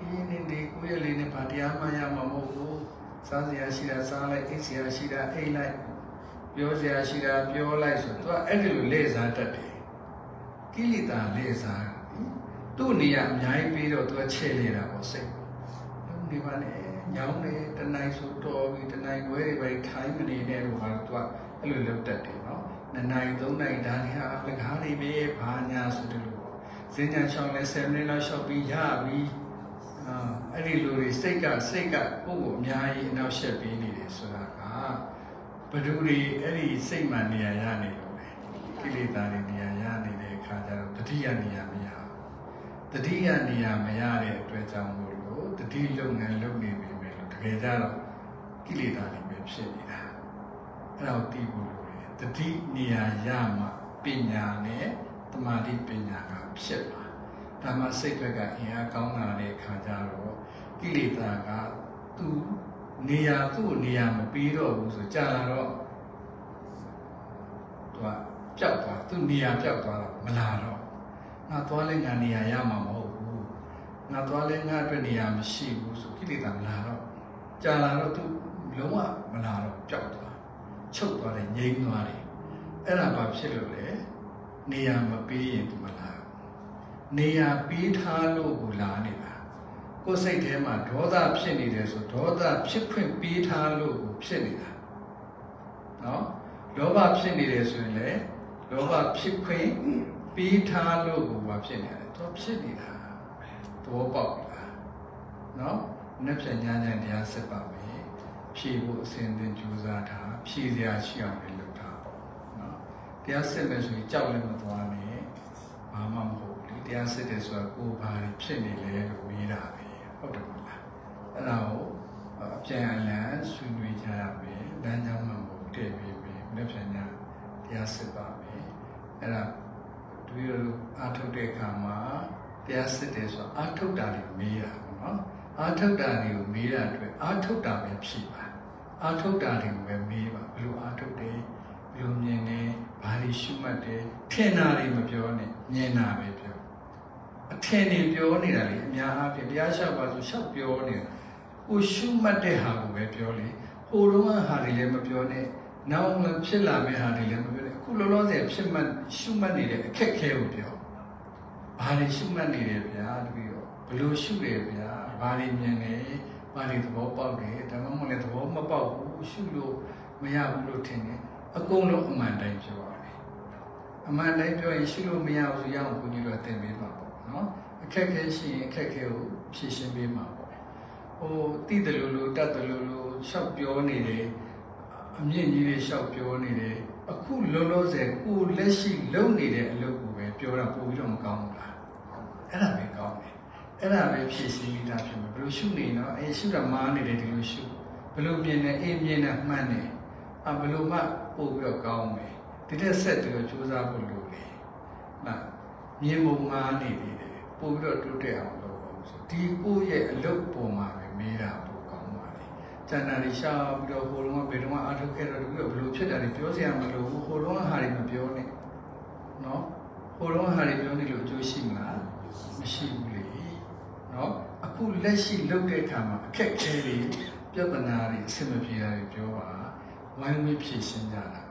အင်းနေဒီကိုယ့်ရဲ့လေးနဲ့ဗာတရားမှရမှာမဟုတ်ဘူးစားစရာရှိတာစားလိုက်အိပ်စရာရှိတာအိပ်လိုက်ပြောစရာရှိတာပြောလိုက်ဆိုတော့သူကအဲ့ဒီလိုလေစားတတ်တယ်ကိလေသာလေစားသူ့နေရာအများကြီးပြီးတော့သူကချဲ့နေတာပေါ့စိတ်ဒီမှာလေညောင်းနေတနိုင်ဆိုတော်ပြီတနိုင်ခွဲတွေပဲထိုင်းမနေနဲ့လို့ဟာသူကအဲ့လိုလုပ်တတ်တယ်နော်နှစ်နိုင်သုံးနိုင်ဒါနေဟာလကားနေပဲဘာညာဆိုတယ်လို့ပေါ့စဉ္ညာရှောင်းလဲ7မိနစ်လောက်ရှောက်ပြီးရပြီ အာအဲ့ဒီလူတွေစိတ်ကစိတ်ကကိုယ့်ကိုအများကြီးအနောက်ရှက်ပေးနေတယ်ဆိုတာကဘယ်သူတွေအဲ့ဒီစိတ်မှန်နေရာရနေလို့လေကိလေသာတွေနေရာရနေတဲ့အခါကျတော့တတိယနေရာမရဘူးတတိယနေရာမရတဲ့အတွက်ကြောင့်မို့လို့တတိလုပ်ငန်းလုပ်နေပြီပဲလို့တကယ်ကြတော့ကိလေသာတွေပဲဖြစ်နေတာအဲ့ဒါကိုသိဖို့လိုတယ်တတိနေရာရမှပညာနဲ့တမာတိပညာကဖြစ်မှာ ဒါမှစိတ်ဘက်ကအင်အားကောင်းလာတဲ့အခါကျတော့ကိလေသာကသူနေရာသူ့နေရာမပြီးတော့ဘူးဆိုကြာလာတော့သူကပျောက်သွားသူနေရာပျောက်သွားတော့မလာတော့ငါသွားလဲငါနေရာရမှာမဟုတ်ဘူးငါသွားလဲငါအတွက်နေရာမရှိဘူးဆိုကိလေသာမလာတော့ကြာလာတော့သူလုံးဝမလာတော့ပျောက်သွားချုပ်သွားတယ်ငြိမ်းသွားတယ်အဲ့ဒါဘာဖြစ်လို့လဲနေရာမပေးရင်သူမလာဘူး နေရာပေးထားလို့ကိုလာနေတာကိုယ်စိတ်ထဲမှာဒေါသဖြစ်နေတယ်ဆိုဒေါသဖြစ်ခွင့်ပေးထားလို့ကိုဖြစ်နေတာနော်လောဘဖြစ်နေတယ်ဆိုရင်လေလောဘဖြစ်ခွင့်ပေးထားလို့ကိုဘာဖြစ်နေလဲသူဖြစ်နေတာသဘောပေါက်ပြီလားနော်နှစ်ဖြတ်ညာညာတရားစစ်ပါမယ်ဖြည့်ဖို့အစဉ်သင်ကြိုးစားတာဖြည့်စရာရှိအောင်လည်းလုပ်တာပေါ့နော်တရားစစ်မယ်ဆိုရင်ကြောက်လည်းမသွားနဲ့ဘာမှမဟု တ်ဘူးလေတရားစစ်တယ်ဆိုတာကိုယ်ဘာတွေဖြစ်နေလဲလို့မေးတာပဲဟုတ်တယ်မလားအဲ့ဒါကိုအပြန်အလှန်ဆွေးနွေးကြရမယ်လမ်းကြောင်းမှမဟုတ်တည့်ပြီးပြီနှစ်ဖြတ်ညာတရားစစ်ပါမယ်အဲ့ဒါတပည့်တော်အားထုတ်တဲ့အခါမှာတရားစစ်တယ်ဆိုတာအားထုတ်တာတွေမေးတာပေါ့နော်အားထုတ်တာတွေကိုမေးတာအတွက်အားထုတ်တာပဲဖြစ်ပါအားထုတ်တာတွေကိုပဲမေးပါဘယ်လိုအားထုတ်တယ်ဘယ်လိုမြင်တယ်ဘာတွေရှုမှတ်တယ်ထင်တာတွေမပြောနဲ့မြင်တာပဲပြော အထင်တွေပြောနေတာလေအများအားဖြင့်တရားလျှောက်ပါဆိုလျှောက်ပြောနေတာကိုရှုမှတ်တဲ့ဟာကိုပဲပြောလေဟိုတုန်းကဟာတွေလည်းမပြောနဲ့နောက်မှဖြစ်လာမယ့်ဟာတွေလည်းမပြောနဲ့အခုလောလောဆယ်ဖြစ်မှတ်ရှုမှတ်နေတဲ့အခက်အခဲကိုပြောဘာတွေရှုမှတ်နေတယ်ဗျာတပည့်တော့ဘယ်လိုရှုတယ်ဗျာဘာတွေမြင်လဲဘာတွေသဘောပေါက်တယ်ဒါမှမဟုတ်လည်းသဘောမပေါက်ဘူးရှုလို့မရဘူးလို့ထင်တယ်အကုန်လုံးအမှန်တိုင်းပြောရတယ်အမှန်တိုင်းပြောရင်ရှုလို့မရဘူးဆိုရအောင်ဘုန်းကြီးတို့သင်ပေးမှာပေါ့ နော်အခက်အခဲရှိရင်အခက်အခဲကိုဖြေရှင်းပေးမှာပေါ့ဟိုတိတယ်လို့လို့တတ်တယ်လို့လို့ရှောက်ပြောနေတယ်အမြင့်ကြီးတွေရှောက်ပြောနေတယ်အခုလောလောဆယ်ကိုလက်ရှိလုပ်နေတဲ့အလုပ်ကိုပဲပြောတာပို့ပြီးတော့မကောင်းဘူးလားအဲ့ဒါပဲကောင်းတယ်အဲ့ဒါပဲဖြည့်ရှင်းပြီးသားဖြစ်မှာဘယ်လိုရှုနေနော်အေးရှုတာမားနေတယ်ဒီလိုရှုဘယ်လိုမြင်နေအေးမြင်နေမှန်နေအဘယ်လိုမှပို့ပြီးတော့ကောင်းမယ်ဒီတဲ့ဆက်ပြီးတော့ကြိုးစားဖို့လိုတယ်နော်မြင်ပုံမားနေသေးတယ် ပို့ပြီးတော့တိုးတက်အောင်လုပ်အောင်ဆိုဒီကိုယ့်ရဲ့အလုပ်ပုံမှာပဲမေးတာပို့ကောင်းပါလေကျန်တာတွေရှာပြီးတော့ဟိုလုံးကဘယ်တော့မှအထုတ်ခဲ့တော့ပြီးတော့ဘလို့ဖြစ်တာတွေပြောစရာမလိုဘူးဟိုလုံးကဟာတွေမပြောနဲ့နော်ဟိုလုံးကဟာတွေပြောနေလို့အကျိုးရှိမလားမရှိဘူးလေနော်အခုလက်ရှိလုပ်တဲ့အခါမှာအခက်အခဲတွေပြဿနာတွေအဆင်မပြေတာတွေပြောပါဝိုင်းဝန်းဖြေရှင်းကြတာ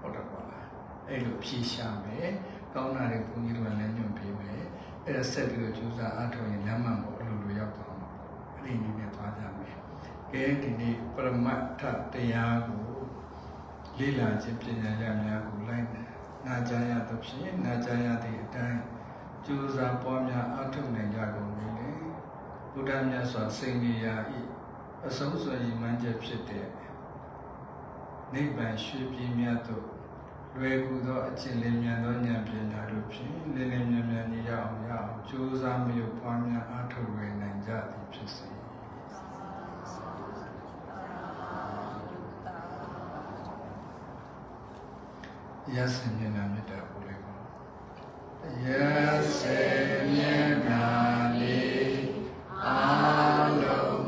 ဟုတ်တယ်ပါလားအဲ့လိုဖြေရှာမယ်ကောင်းတာတွေဘုန်းကြီးတို့ကလည်းညွှန်ပေးမယ် အဲ့ဒါဆက်ပြီးတော့ကြိုးစားအားထုတ်ရင်လမ်းမှန်ပေါ်အလိုလိုရောက်သွားမှာပေါ့အဲ့ဒီနည်းနဲ့သွားကြမယ်ကဲဒီနေ့ပရမတ်ထတရားကိုလေ့လာခြင်းပညာရများကိုလိုက်နာကြားရသဖြင့်နာကြားရသည့်အတိုင်းကြိုးစားပွားများအားထုတ်နိုင်ကြကုန်ပြီလေဘုရားမြတ်စွာစိန်နေရာဤအဆုံးစွန်ရည်မှန်းချက်ဖြစ်တဲ့နိဗ္ဗာန်ရွှေပြည်မြတ်သို့ လွယ်ကူသောအခြင်းလင်းမြန်သောဉာဏ်ပညာတို့ဖြင့်လင်းလင်းမြန်မြန်နေရအောင်ရအောင်ကြိုးစားမယုတ်ပွားများအားထုတ်ရနိုင်ကြသည်ဖြစ်စေရသမျက်နှာမေတ္တာပို့လိုက်ပါရသမျက်နှာလေးအာလုံး